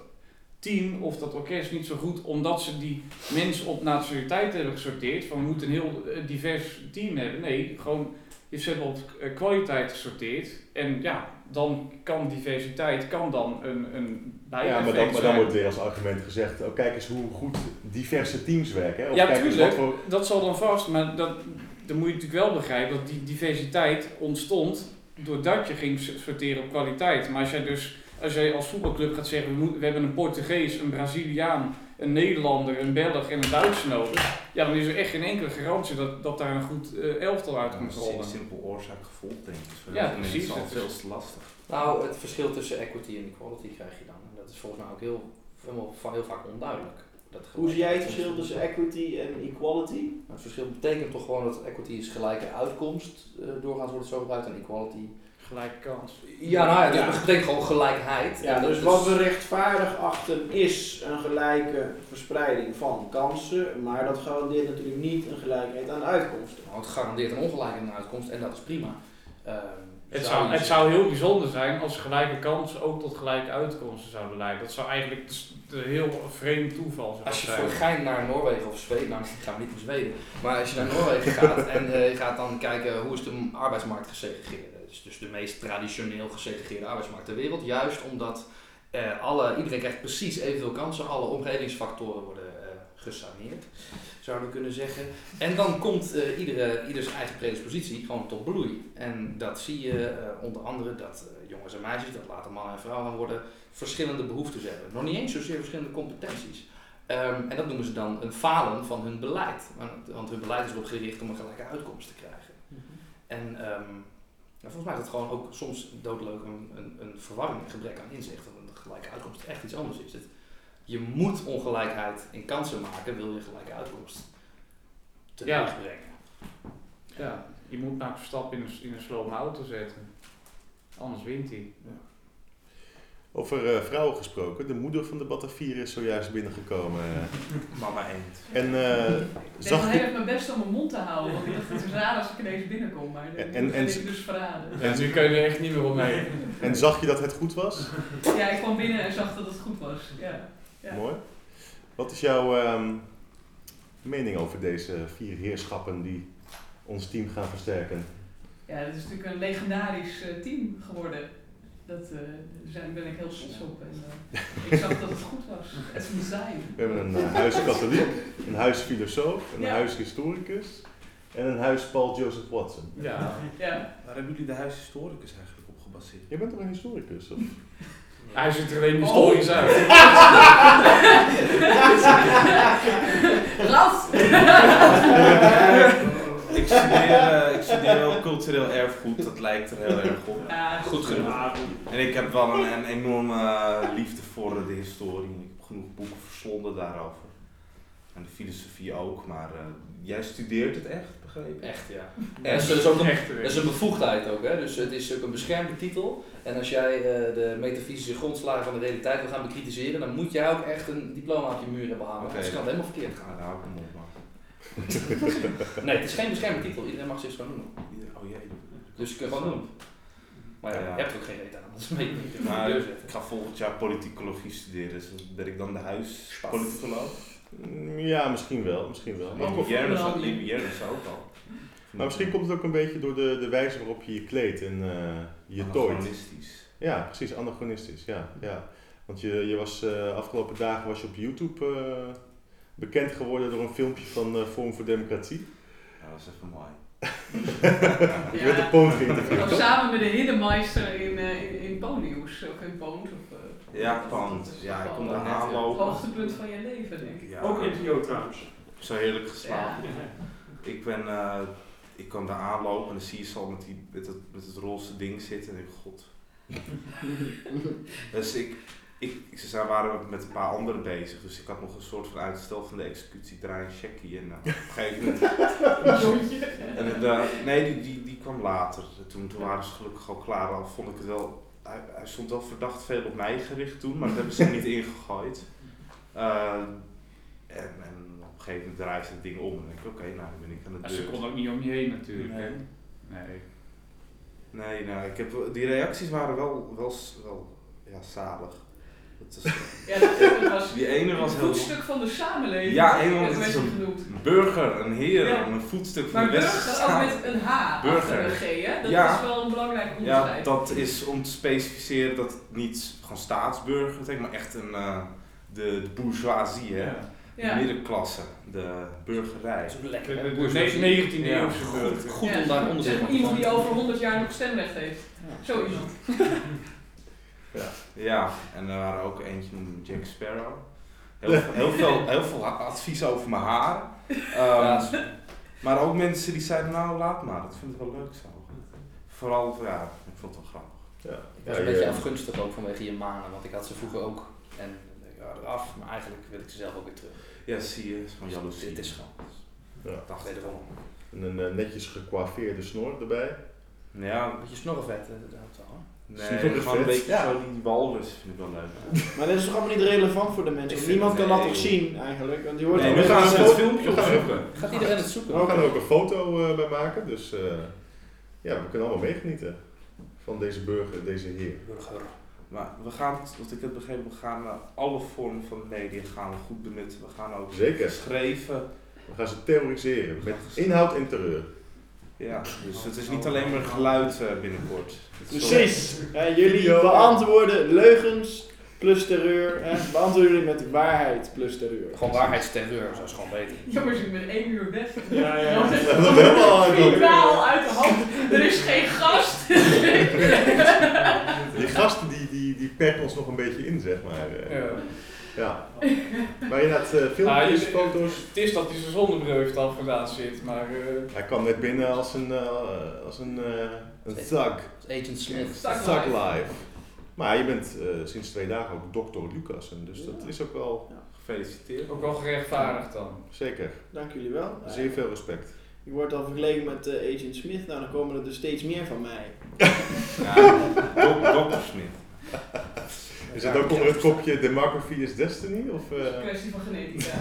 team of dat orkest niet zo goed omdat ze die mensen op nationaliteit hebben gesorteerd. Van we moeten een heel eh, divers team hebben. Nee, gewoon ze hebben op eh, kwaliteit gesorteerd. En ja, dan kan diversiteit kan dan een, een ja, maar dan, bijeffect maar dan wordt weer als argument gezegd, oh, kijk eens hoe goed diverse teams werken. Hè? Of Ja, kijk eens tuurlijk. wat voor... Dat zal dan vast, maar dat, dan moet je natuurlijk wel begrijpen dat die diversiteit ontstond doordat je ging sorteren op kwaliteit. Maar als jij dus als jij als voetbalclub gaat zeggen, we, moeten- we hebben een Portugees, een Braziliaan, een Nederlander, een Belg en een Duitser nodig. Ja, dan is er echt geen enkele garantie dat, dat daar een goed eh, elftal uit komt Een rollen. simpel oorzaak-gevolg denk ik. Dus voor Ja, heel veel precies. mensen al Het veel is- te lastig. Nou, het verschil tussen equity en equality krijg je dan. En dat is volgens mij ook heel, heel, heel vaak onduidelijk. Dat Hoe zie jij het verschil tussen equity en equality? Nou, Het verschil betekent toch gewoon dat equity is gelijke uitkomst. eh, doorgaans wordt het zo gebruikt en equality. Gelijke kans. Ja, nou ja, Ja. het betekent gewoon gelijkheid. Ja, dat dus wat we rechtvaardig achten is een gelijke verspreiding van kansen, maar dat garandeert natuurlijk niet een gelijkheid aan uitkomsten. Nou, het garandeert een ongelijkheid aan uitkomst en dat is prima. Ehm, Het zou het zou heel bijzonder zijn als gelijke kansen ook tot gelijke uitkomsten zouden leiden. Dat zou eigenlijk dus een heel vreemd toeval zijn. Als je voor gein naar Noorwegen of Zweden, nou ik ga niet naar Zweden, maar als je naar Noorwegen gaat en eh, je gaat dan kijken hoe is de arbeidsmarkt gesegregeerd. Dus, dus de meest traditioneel gesegregeerde arbeidsmarkt ter wereld. Juist omdat eh, alle, iedereen krijgt precies evenveel kansen, alle omgevingsfactoren worden eh, gesaneerd, zouden kunnen zeggen. En dan komt eh, iedere, ieders eigen predispositie gewoon tot bloei. En dat zie je eh, onder andere dat eh, jongens en meisjes, dat later mannen en vrouwen worden, verschillende behoeftes hebben. Nog niet eens zozeer verschillende competenties. Ehm, en dat noemen ze dan een falen van hun beleid. Want, hun beleid is erop gericht om een gelijke uitkomst te krijgen. En ehm, ja, volgens mij is het gewoon ook soms doodleuk een, een, een verwarring, een gebrek aan inzicht. Dat een gelijke uitkomst echt iets anders is. Het, je moet ongelijkheid in kansen maken, wil je een gelijke uitkomst teweeg brengen. Ja, je moet Max Verstappen in een, in een slome auto zetten. Anders wint hij. Over eh, vrouwen gesproken, de moeder van de Batavier is zojuist binnengekomen. Mama eend. En eh, Ik deed zag heel je... erg mijn best om mijn mond te houden, want ik dacht het is raar als ik ineens binnenkom, maar En- dat en- en- heb ik dus verraden. En nu kun je er echt niet meer op mee. En zag je dat het goed was? Ja, ik kwam binnen en zag dat het goed was. Ja. Ja. Mooi. Wat is jouw ehm, mening over deze vier heerschappen die ons team gaan versterken? ja, het is natuurlijk een legendarisch eh, team geworden. Dat, eh, daar zijn, ben ik heel trots op. En, eh, ik zag dat het goed was. Het moet zijn. We hebben een eh, huis katholiek, een huis filosoof, een Ja. huis historicus en een huis Paul Joseph Watson. Ja. Ja. Waar hebben jullie de huishistoricus eigenlijk opgebouwd? gebaseerd. Je bent toch een historicus? Of? Hij ziet er alleen historisch uit. Ras! ik, studeer, eh, ik studeer wel cultureel erfgoed, dat lijkt er heel erg op. Ja, Goed genoeg. En ik heb wel een, een enorme eh, liefde voor de historie. Ik heb genoeg boeken verslonden daarover. En de filosofie ook, maar eh, jij studeert het echt, begrepen? Echt, ja. En dat is ook een, Echt, dat is een bevoegdheid ook, hè? dus het is ook een beschermde titel. En als jij eh, de metafysische grondslagen van de realiteit wil gaan bekritiseren, dan moet jij ook echt een diploma op je muur hebben hangen. Oké. Anders kan het helemaal verkeerd Ja, gaan. hou ik hem op, maar. Nee, het is geen beschermde titel, iedereen mag zich zo noemen. Oh jee. Dus je kunt gewoon doen. Maar ja, Ja. je hebt ook geen reet aan, anders ben je niet de ik ga volgend jaar politicologie studeren, dus ben ik dan de huispoliticoloog? Mm, Ja, misschien wel. Misschien wel. Maar, Ook ook- al. maar misschien komt het ook een beetje door de, de wijze waarop je je kleedt en eh, je tooit. Anachronistisch. Ja, precies, anachronistisch. Ja, ja. Want je, je was uh, afgelopen dagen was je op YouTube uh, bekend geworden door een filmpje van uh, Forum voor Democratie. Ja, dat is even mooi. je werd de Poont geïnterviewd. samen met de Hiddenmeister in, uh, in, in Ponyhoes, of in Poont. Ja, is Ja, ik kom daar het aanlopen. hoogtepunt van je leven, denk ik. Ja, Ook NPO trouwens. Zo heerlijk geslapen. Ja. Ik ben, uh, ik kan daar aanlopen en dan zie je ze al met, die, met, het, met het roze ding zitten en ik denk, god. dus ik, ik, ze waren met een paar anderen bezig, dus ik had nog een soort van uitstel van de executie draaien checkie en uh, op een gegeven moment... en, uh, nee, die, die, die kwam later. Toen, toen waren ze gelukkig al klaar, al vond ik het wel... Hij, hij stond wel verdacht veel op mij gericht toen, maar dat hebben ze niet ingegooid. Uh, en, en op een gegeven moment draait ze het ding om en denk ik, oké, okay, nou dan ben ik aan de deur. ze kon ook niet om je heen natuurlijk. Nee. hè? Nee. Nee, nou, ik heb, die reacties waren wel, wel, wel ja, zalig. Dat is, Ja, dat, was die ene was een heel... voetstuk van de samenleving. Ja, het is een genoemd. Burger, een heer, Ja. een voetstuk van Maar de westerse burger ook met een H Burger. achter een G, hè? Dat Ja. is wel een belangrijk Ja, onderscheid. dat is om te specificeren dat het niet gewoon staatsburger betekent, maar echt een, uh, de, de bourgeoisie, hè? Ja. De middenklasse, de burgerij. Dat is ook lekker. De, hè? de, Bourgeoisie. 19e Ja. eeuwse Goed, burger. goed Ja, om daar onder zeg, Iemand die over 100 jaar nog stemrecht heeft. Zo iemand. Ja, en er waren ook eentje noemde Jack Sparrow. Heel, veel- heel, veel, heel veel advies over mijn haar. Ehm, Ja, maar ook mensen die zeiden, nou laat maar, dat vind ik wel leuk zo. Vooral, ja, ik vond het wel grappig. Ja. Ik was Ja, een beetje je- afgunstig ook vanwege je manen, want ik had ze vroeger ook. En ja, eraf, maar eigenlijk wil ik ze zelf ook weer terug. Ja, zie je, is van jaloezie. Dit is gewoon. Ja. Dacht wederom. En een eh, netjes gecoiffeerde snor erbij. Ja, Een beetje snorrenvet, dat helpt wel. Nee, gewoon een beetje Ja. zo die walrus vind ik wel leuk. Maar dat is toch allemaal niet relevant voor de mensen? Niemand kan dat toch zien eigenlijk? Want die hoort Nee, wel gaan het filmpje opzoeken. Gaat iedereen het zoeken? We gaan er ook een foto eh, bij maken, dus eh, ja, we kunnen allemaal meegenieten van deze burger, deze heer. Burger. Maar we gaan, wat ik heb begrepen, we gaan eh, alle vormen van media gaan we goed benutten. We gaan ook Zeker. geschreven. We gaan ze terroriseren met inhoud en terreur. Ja, dus het is niet alleen maar geluid eh, binnenkort. Precies. Hè, jullie Video. beantwoorden leugens plus terreur. Hè, beantwoorden jullie met waarheid plus terreur. Gewoon waarheidsterreur, dat is gewoon beter. Jongens, ik ben één uur weg. Ja, ja. Dat is helemaal uit de- Finaal uit de hand. Er is geen gast. Die gasten die, die, die perken ons nog een beetje in, zeg maar. eh. Ja. Ja. Maar inderdaad, eh filmpjes, Ah, je- foto's. Het is dat hij zijn zonnebreuk al vandaan zit, maar eh, Hij kwam net binnen als een, eh, als een, eh, een thug. Agent Smith. Thug Thug life. life. Maar je bent eh, sinds twee dagen ook dokter Lucassen, dus dat is ook wel Gefeliciteerd. ook wel gerechtvaardigd dan. zeker. Dank jullie wel. Zeer veel respect. Ik word al vergeleken met eh, Agent Smith. Nou, dan komen er dus steeds meer van mij. Ja, Dr. Smith. Is het ook onder het kopje Demography is Destiny? Of, eh, Een kwestie van genetica.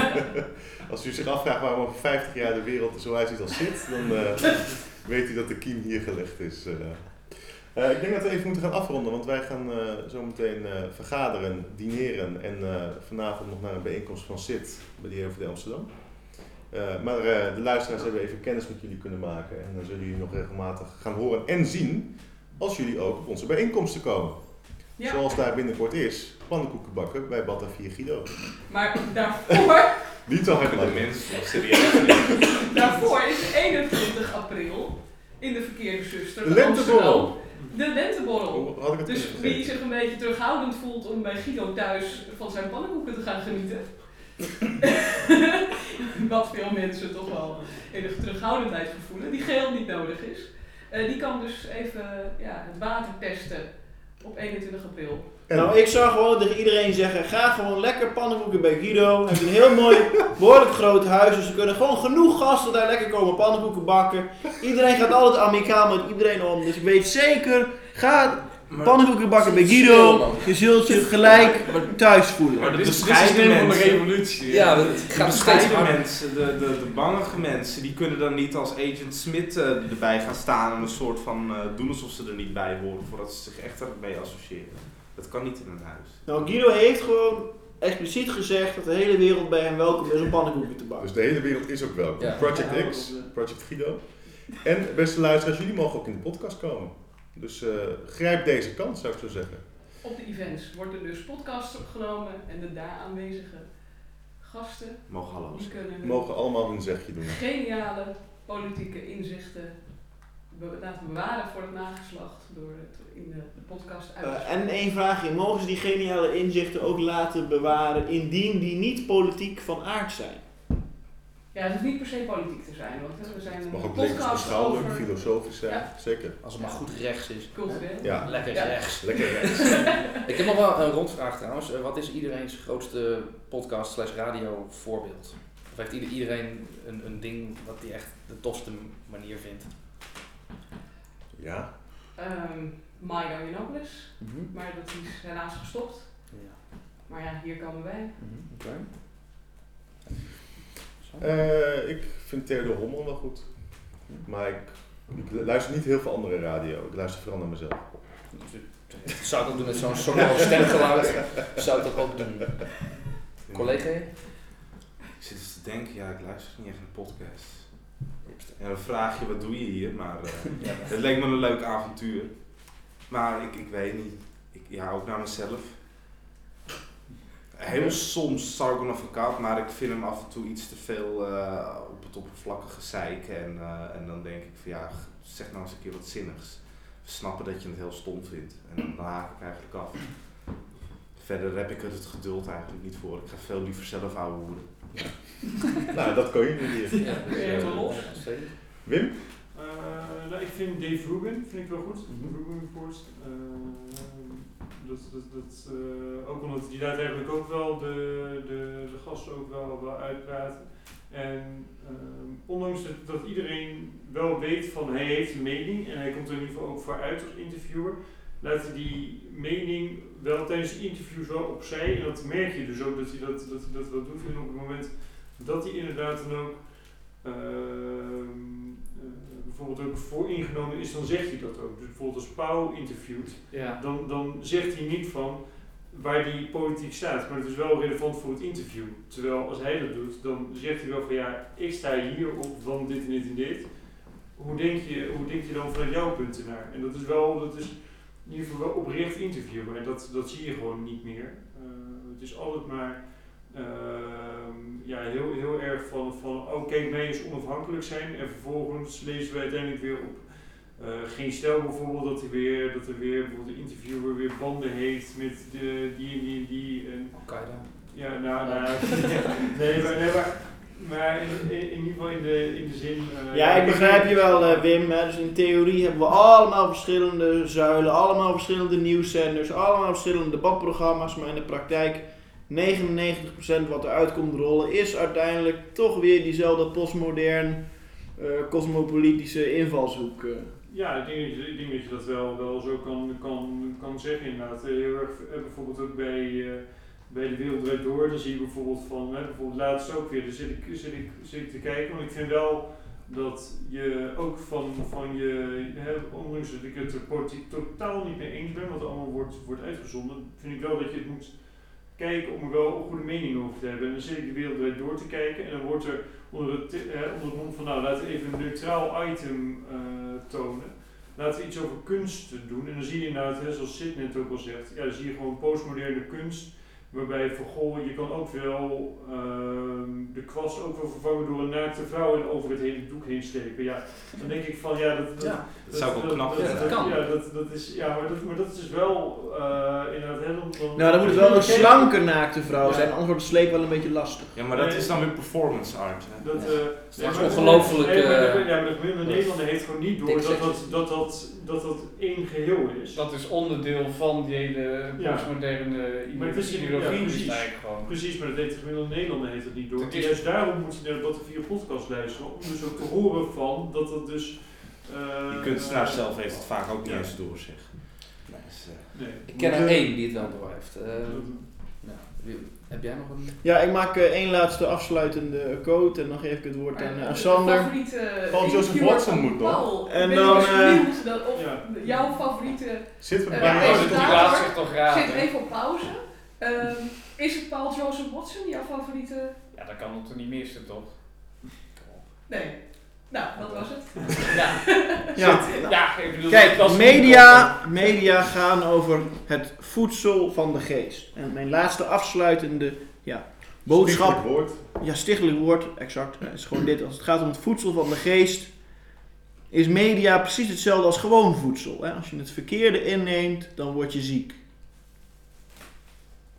als u zich afvraagt waarom over 50 jaar de wereld er zo uitziet als zit, dan eh, weet u dat de kiem hier gelegd is. eh. Ik denk dat we even moeten gaan afronden, want wij gaan zo meteen vergaderen, dineren en vanavond nog naar een bijeenkomst van SIT bij de Heer Amsterdam. Maar de luisteraars hebben even kennis met jullie kunnen maken en dan zullen jullie nog regelmatig gaan horen en zien als jullie ook op onze bijeenkomsten komen. Ja, Zoals daar binnenkort is, pannenkoeken bakken bij Bata 4 Guido. maar daarvoor, Niet zo hard De mensen, serieus. daarvoor is 21 april in de verkeerde zuster. De lenteborrel. Amsterdam. De lenteborrel. Dus wie zich een beetje terughoudend voelt om bij Guido thuis van zijn pannenkoeken te gaan genieten. Wat veel mensen toch wel enige terughoudendheid gevoelen, die geheel niet nodig is. Eh, die kan dus even ja, het water testen op 21 april. En- Nou, ik zou gewoon tegen iedereen zeggen, ga gewoon lekker pannenkoeken bij Guido. Hij heeft een heel mooi, behoorlijk groot huis, dus er kunnen gewoon genoeg gasten daar lekker komen pannenkoeken bakken. Iedereen gaat altijd amicaal met iedereen om, dus ik weet zeker, ga pannenkoeken bakken bij Guido. Je zult je gelijk thuis voelen. maar de is, deel van de mensen, revolutie. Ja, het de gaat steeds mensen, de, de, de bangige mensen, die kunnen dan niet als Agent Smith eh, erbij gaan staan en een soort van eh, doen alsof ze er niet bij horen voordat ze zich echt ermee associëren. Dat kan niet in een huis. Nou, Guido heeft gewoon expliciet gezegd dat de hele wereld bij hem welkom is om pannenkoeken te bakken. Dus de hele wereld is ook welkom. Ja. Project Ja, X, eh, Project Guido. En beste luisteraars, jullie mogen ook in de podcast komen. Dus eh, grijp deze kans, zou ik zo zeggen. Op de events wordt er dus podcast opgenomen en de daar aanwezige gasten Mogen hun mogen allemaal hun zegje doen. geniale politieke inzichten be- laten bewaren voor het nageslacht door het in de, de podcast uit te Eh, spreken. en één vraagje, mogen ze die geniale inzichten ook laten bewaren indien die niet politiek van aard zijn? Ja, het hoeft niet per se politiek te zijn, want hè, we zijn Het een mag ook links podcast beschouwelijk, over filosofisch zijn. Ja. Zeker. Als het maar goed rechts is. cultureel. Ja, Lekker Ja. rechts. lekker rechts. Ik heb nog wel een rondvraag trouwens. Eh, Wat is iedereen's grootste podcast slash radio voorbeeld? Of heeft ieder- iedereen een, een ding wat hij echt de tofste manier vindt? Ja. Ehm Mike Yiannopoulos, maar dat is helaas gestopt. Ja. Maar ja, hier komen wij. Oké. Zo. Eh, ik vind Theodor Hommel wel goed. Maar ik, ik luister niet heel veel andere radio. Ik luister vooral naar mezelf. Zou ik ook doen met zo'n solo stemgeluid? Zou ik dat ook doen? Collega? Ik zit eens te denken, ja, ik luister niet echt naar podcast. En dan vraag je, wat doe je hier? Maar eh, Ja, het leek me een leuk avontuur. Maar ik, ik weet niet. Ik, ja, ook naar mezelf. Heel soms Sargon of Akkad, maar ik vind hem af en toe iets te veel eh, op het oppervlakkige zeiken. En, eh, en dan denk ik van ja, zeg nou eens een keer wat zinnigs. We snappen dat je het heel stom vindt. En dan, haak ik eigenlijk af. Verder heb ik er het geduld eigenlijk niet voor. Ik ga veel liever zelf ouwe hoeren. nou, dat kan je niet hier. Ja, los? zeker. Wim? Eh, nou, ik vind Dave Rubin vind ik wel goed. Mhm. Rubin Report. Dat, dat, dat, eh, ook omdat die daar eigenlijk ook wel de, de, de gasten ook wel, wel uitpraten. En ehm, ondanks dat, iedereen wel weet van hij heeft een mening en hij komt er in ieder geval ook voor uit als interviewer, hij die mening wel tijdens de interviews wel opzij. En dat merk je dus ook dat hij dat, dat, dat wel doet. En op het moment dat hij inderdaad dan ook ehm, eh, bijvoorbeeld ook vooringenomen is, dan zegt hij dat ook. Dus bijvoorbeeld als Pauw interviewt, Ja. dan, dan zegt hij niet van waar die politiek staat, maar het is wel relevant voor het interview. Terwijl als hij dat doet, dan zegt hij wel van ja, ik sta hierop, want dit en dit en dit. Hoe denk je, hoe denk je dan vanuit jouw punten naar? En dat is wel, dat is in ieder geval wel oprecht interviewen en dat, dat zie je gewoon niet meer. Eh, het is altijd maar ja, heel, heel erg van, van oh kijk mij eens onafhankelijk zijn en vervolgens lezen we uiteindelijk weer op eh, geen stel bijvoorbeeld dat, hij weer, dat er weer bijvoorbeeld de interviewer weer banden heeft met de, die en die en die. En, Al-Qaeda. ja, nou, nou nee, maar, nee, maar, maar in, in, in ieder geval in de, in de zin. eh, Ja, ik begrijp je wel, eh, Wim. Hè. Dus in theorie hebben we allemaal verschillende zuilen, allemaal verschillende nieuwszenders, allemaal verschillende debatprogramma's. Maar in de praktijk, 99% wat eruit komt rollen, is uiteindelijk toch weer diezelfde postmodern, eh, cosmopolitische invalshoek. eh. Ja, ik denk, dat je- dat wel, wel zo kan, kan, kan zeggen inderdaad. Eh, Heel erg, bijvoorbeeld ook bij, bij de Wereld Door, dan zie je bijvoorbeeld van, hè, bijvoorbeeld laatst ook weer, daar zit ik, zit, ik, zit ik te kijken, want ik vind wel dat je ook van, van je, ondanks dat ik het politiek totaal niet mee eens ben, wat allemaal wordt, wordt uitgezonden, vind ik wel dat je het moet kijken om er wel een goede mening over te hebben. En dan zit ik de Wereld Draait Door te kijken en dan wordt er onder het, eh, onder het mond van, nou laten we even een neutraal item eh, tonen. Laten we iets over kunst doen. En dan zie je inderdaad, zoals Sid net ook al zegt, ja, dan zie je gewoon postmoderne kunst Waarbij van goh, je kan ook wel ehm, de kwast ook wel vervangen door een naakte vrouw en over het hele doek heen slepen. Ja, dan denk ik van ja, dat, dat, Ja. Dat zou wel knap dat, zijn. dat kan. Ja, dat, dat is, ja maar, dat, maar dat is wel eh inderdaad heel... dan- Nou, dan moet het wel een slanke naakte vrouw Ja. zijn, anders wordt het sleep wel een beetje lastig. Ja, maar dat is dan weer performance art. Hè? Dat, Ja. eh, Dat is ongelooflijk, nee, maar de- eh, ja, maar de gemiddelde Nederlander heeft gewoon niet door dat dat, dat, dat, dat dat één geheel is. Dat is onderdeel van die hele Ja. postmoderne Maar het is- ideologie. ja, die precies. gewoon. Precies, maar dat heeft de gemiddelde Nederlander heeft het niet door. Het En is- juist daarom moet je naar de Battenvier podcast luisteren, om dus ook te horen van dat dat dus... eh, Die kunstenaar zelf heeft het vaak ook niet Ja. eens door zich. Nee, eh, Nee. Ik ken er één die het wel door heeft. Eh. Wie- Heb jij nog een... Ja, ik maak één laatste afsluitende quote en dan geef ik het woord aan, de Sander. favoriete Paul Joseph Watson van moet nog. Paul. En Ik ben dan, dus eh, benieuwd dat of Ja. jouw favoriete Zitten we bij hoor. zich toch raar. zit even op pauze. Ehm, is het Paul Joseph Watson, jouw favoriete? Ja, dat kan het er niet missen, toch? Nee. Nou, dat was het. Ja, Ja, ja ik bedoel... Kijk, is media, media gaan over het voedsel van de geest. En mijn laatste afsluitende ja, boodschap, Stichtelijk woord. ja, stichtelijk woord, exact, hè, is gewoon dit. Als het gaat om het voedsel van de geest, is media precies hetzelfde als gewoon voedsel. Hè. Als je het verkeerde inneemt, dan word je ziek.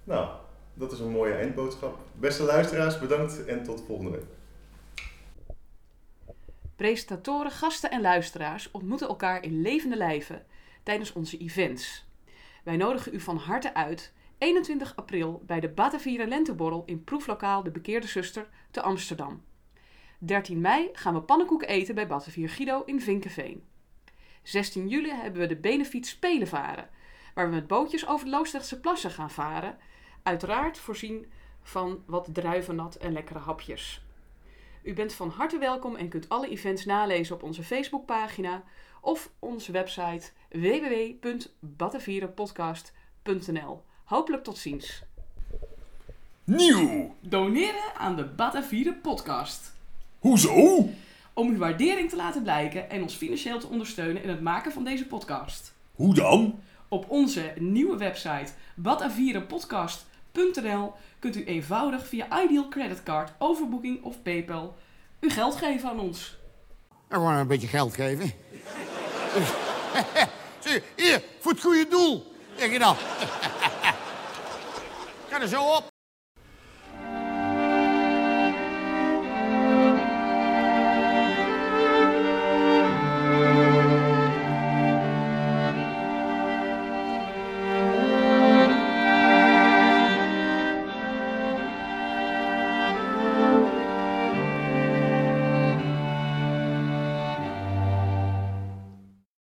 Nou, dat is een mooie eindboodschap. Beste luisteraars, bedankt en tot volgende week. Presentatoren, gasten en luisteraars ontmoeten elkaar in levende lijven tijdens onze events. Wij nodigen u van harte uit 21 april bij de Batavieren Lenteborrel in proeflokaal De Bekeerde Zuster te Amsterdam. 13 mei gaan we pannenkoeken eten bij Batavier Guido in Vinkenveen. 16 juli hebben we de Benefiet Spelen varen, waar we met bootjes over de Loosdrechtse plassen gaan varen, uiteraard voorzien van wat druivennat en lekkere hapjes. U bent van harte welkom en kunt alle events nalezen op onze Facebookpagina of onze website www.batavierenpodcast.nl. Hopelijk tot ziens. Nieuw! Doneren aan de Batavieren podcast. Hoezo? Om uw waardering te laten blijken en ons financieel te ondersteunen in het maken van deze podcast. Hoe dan? Op onze nieuwe website batavierenpodcast.nl kunt u eenvoudig via Ideal Creditcard, overboeking of PayPal uw geld geven aan ons. En gewoon een beetje geld geven. Zie, hier, voor het goede doel. Zeg je dan. Ga er zo op.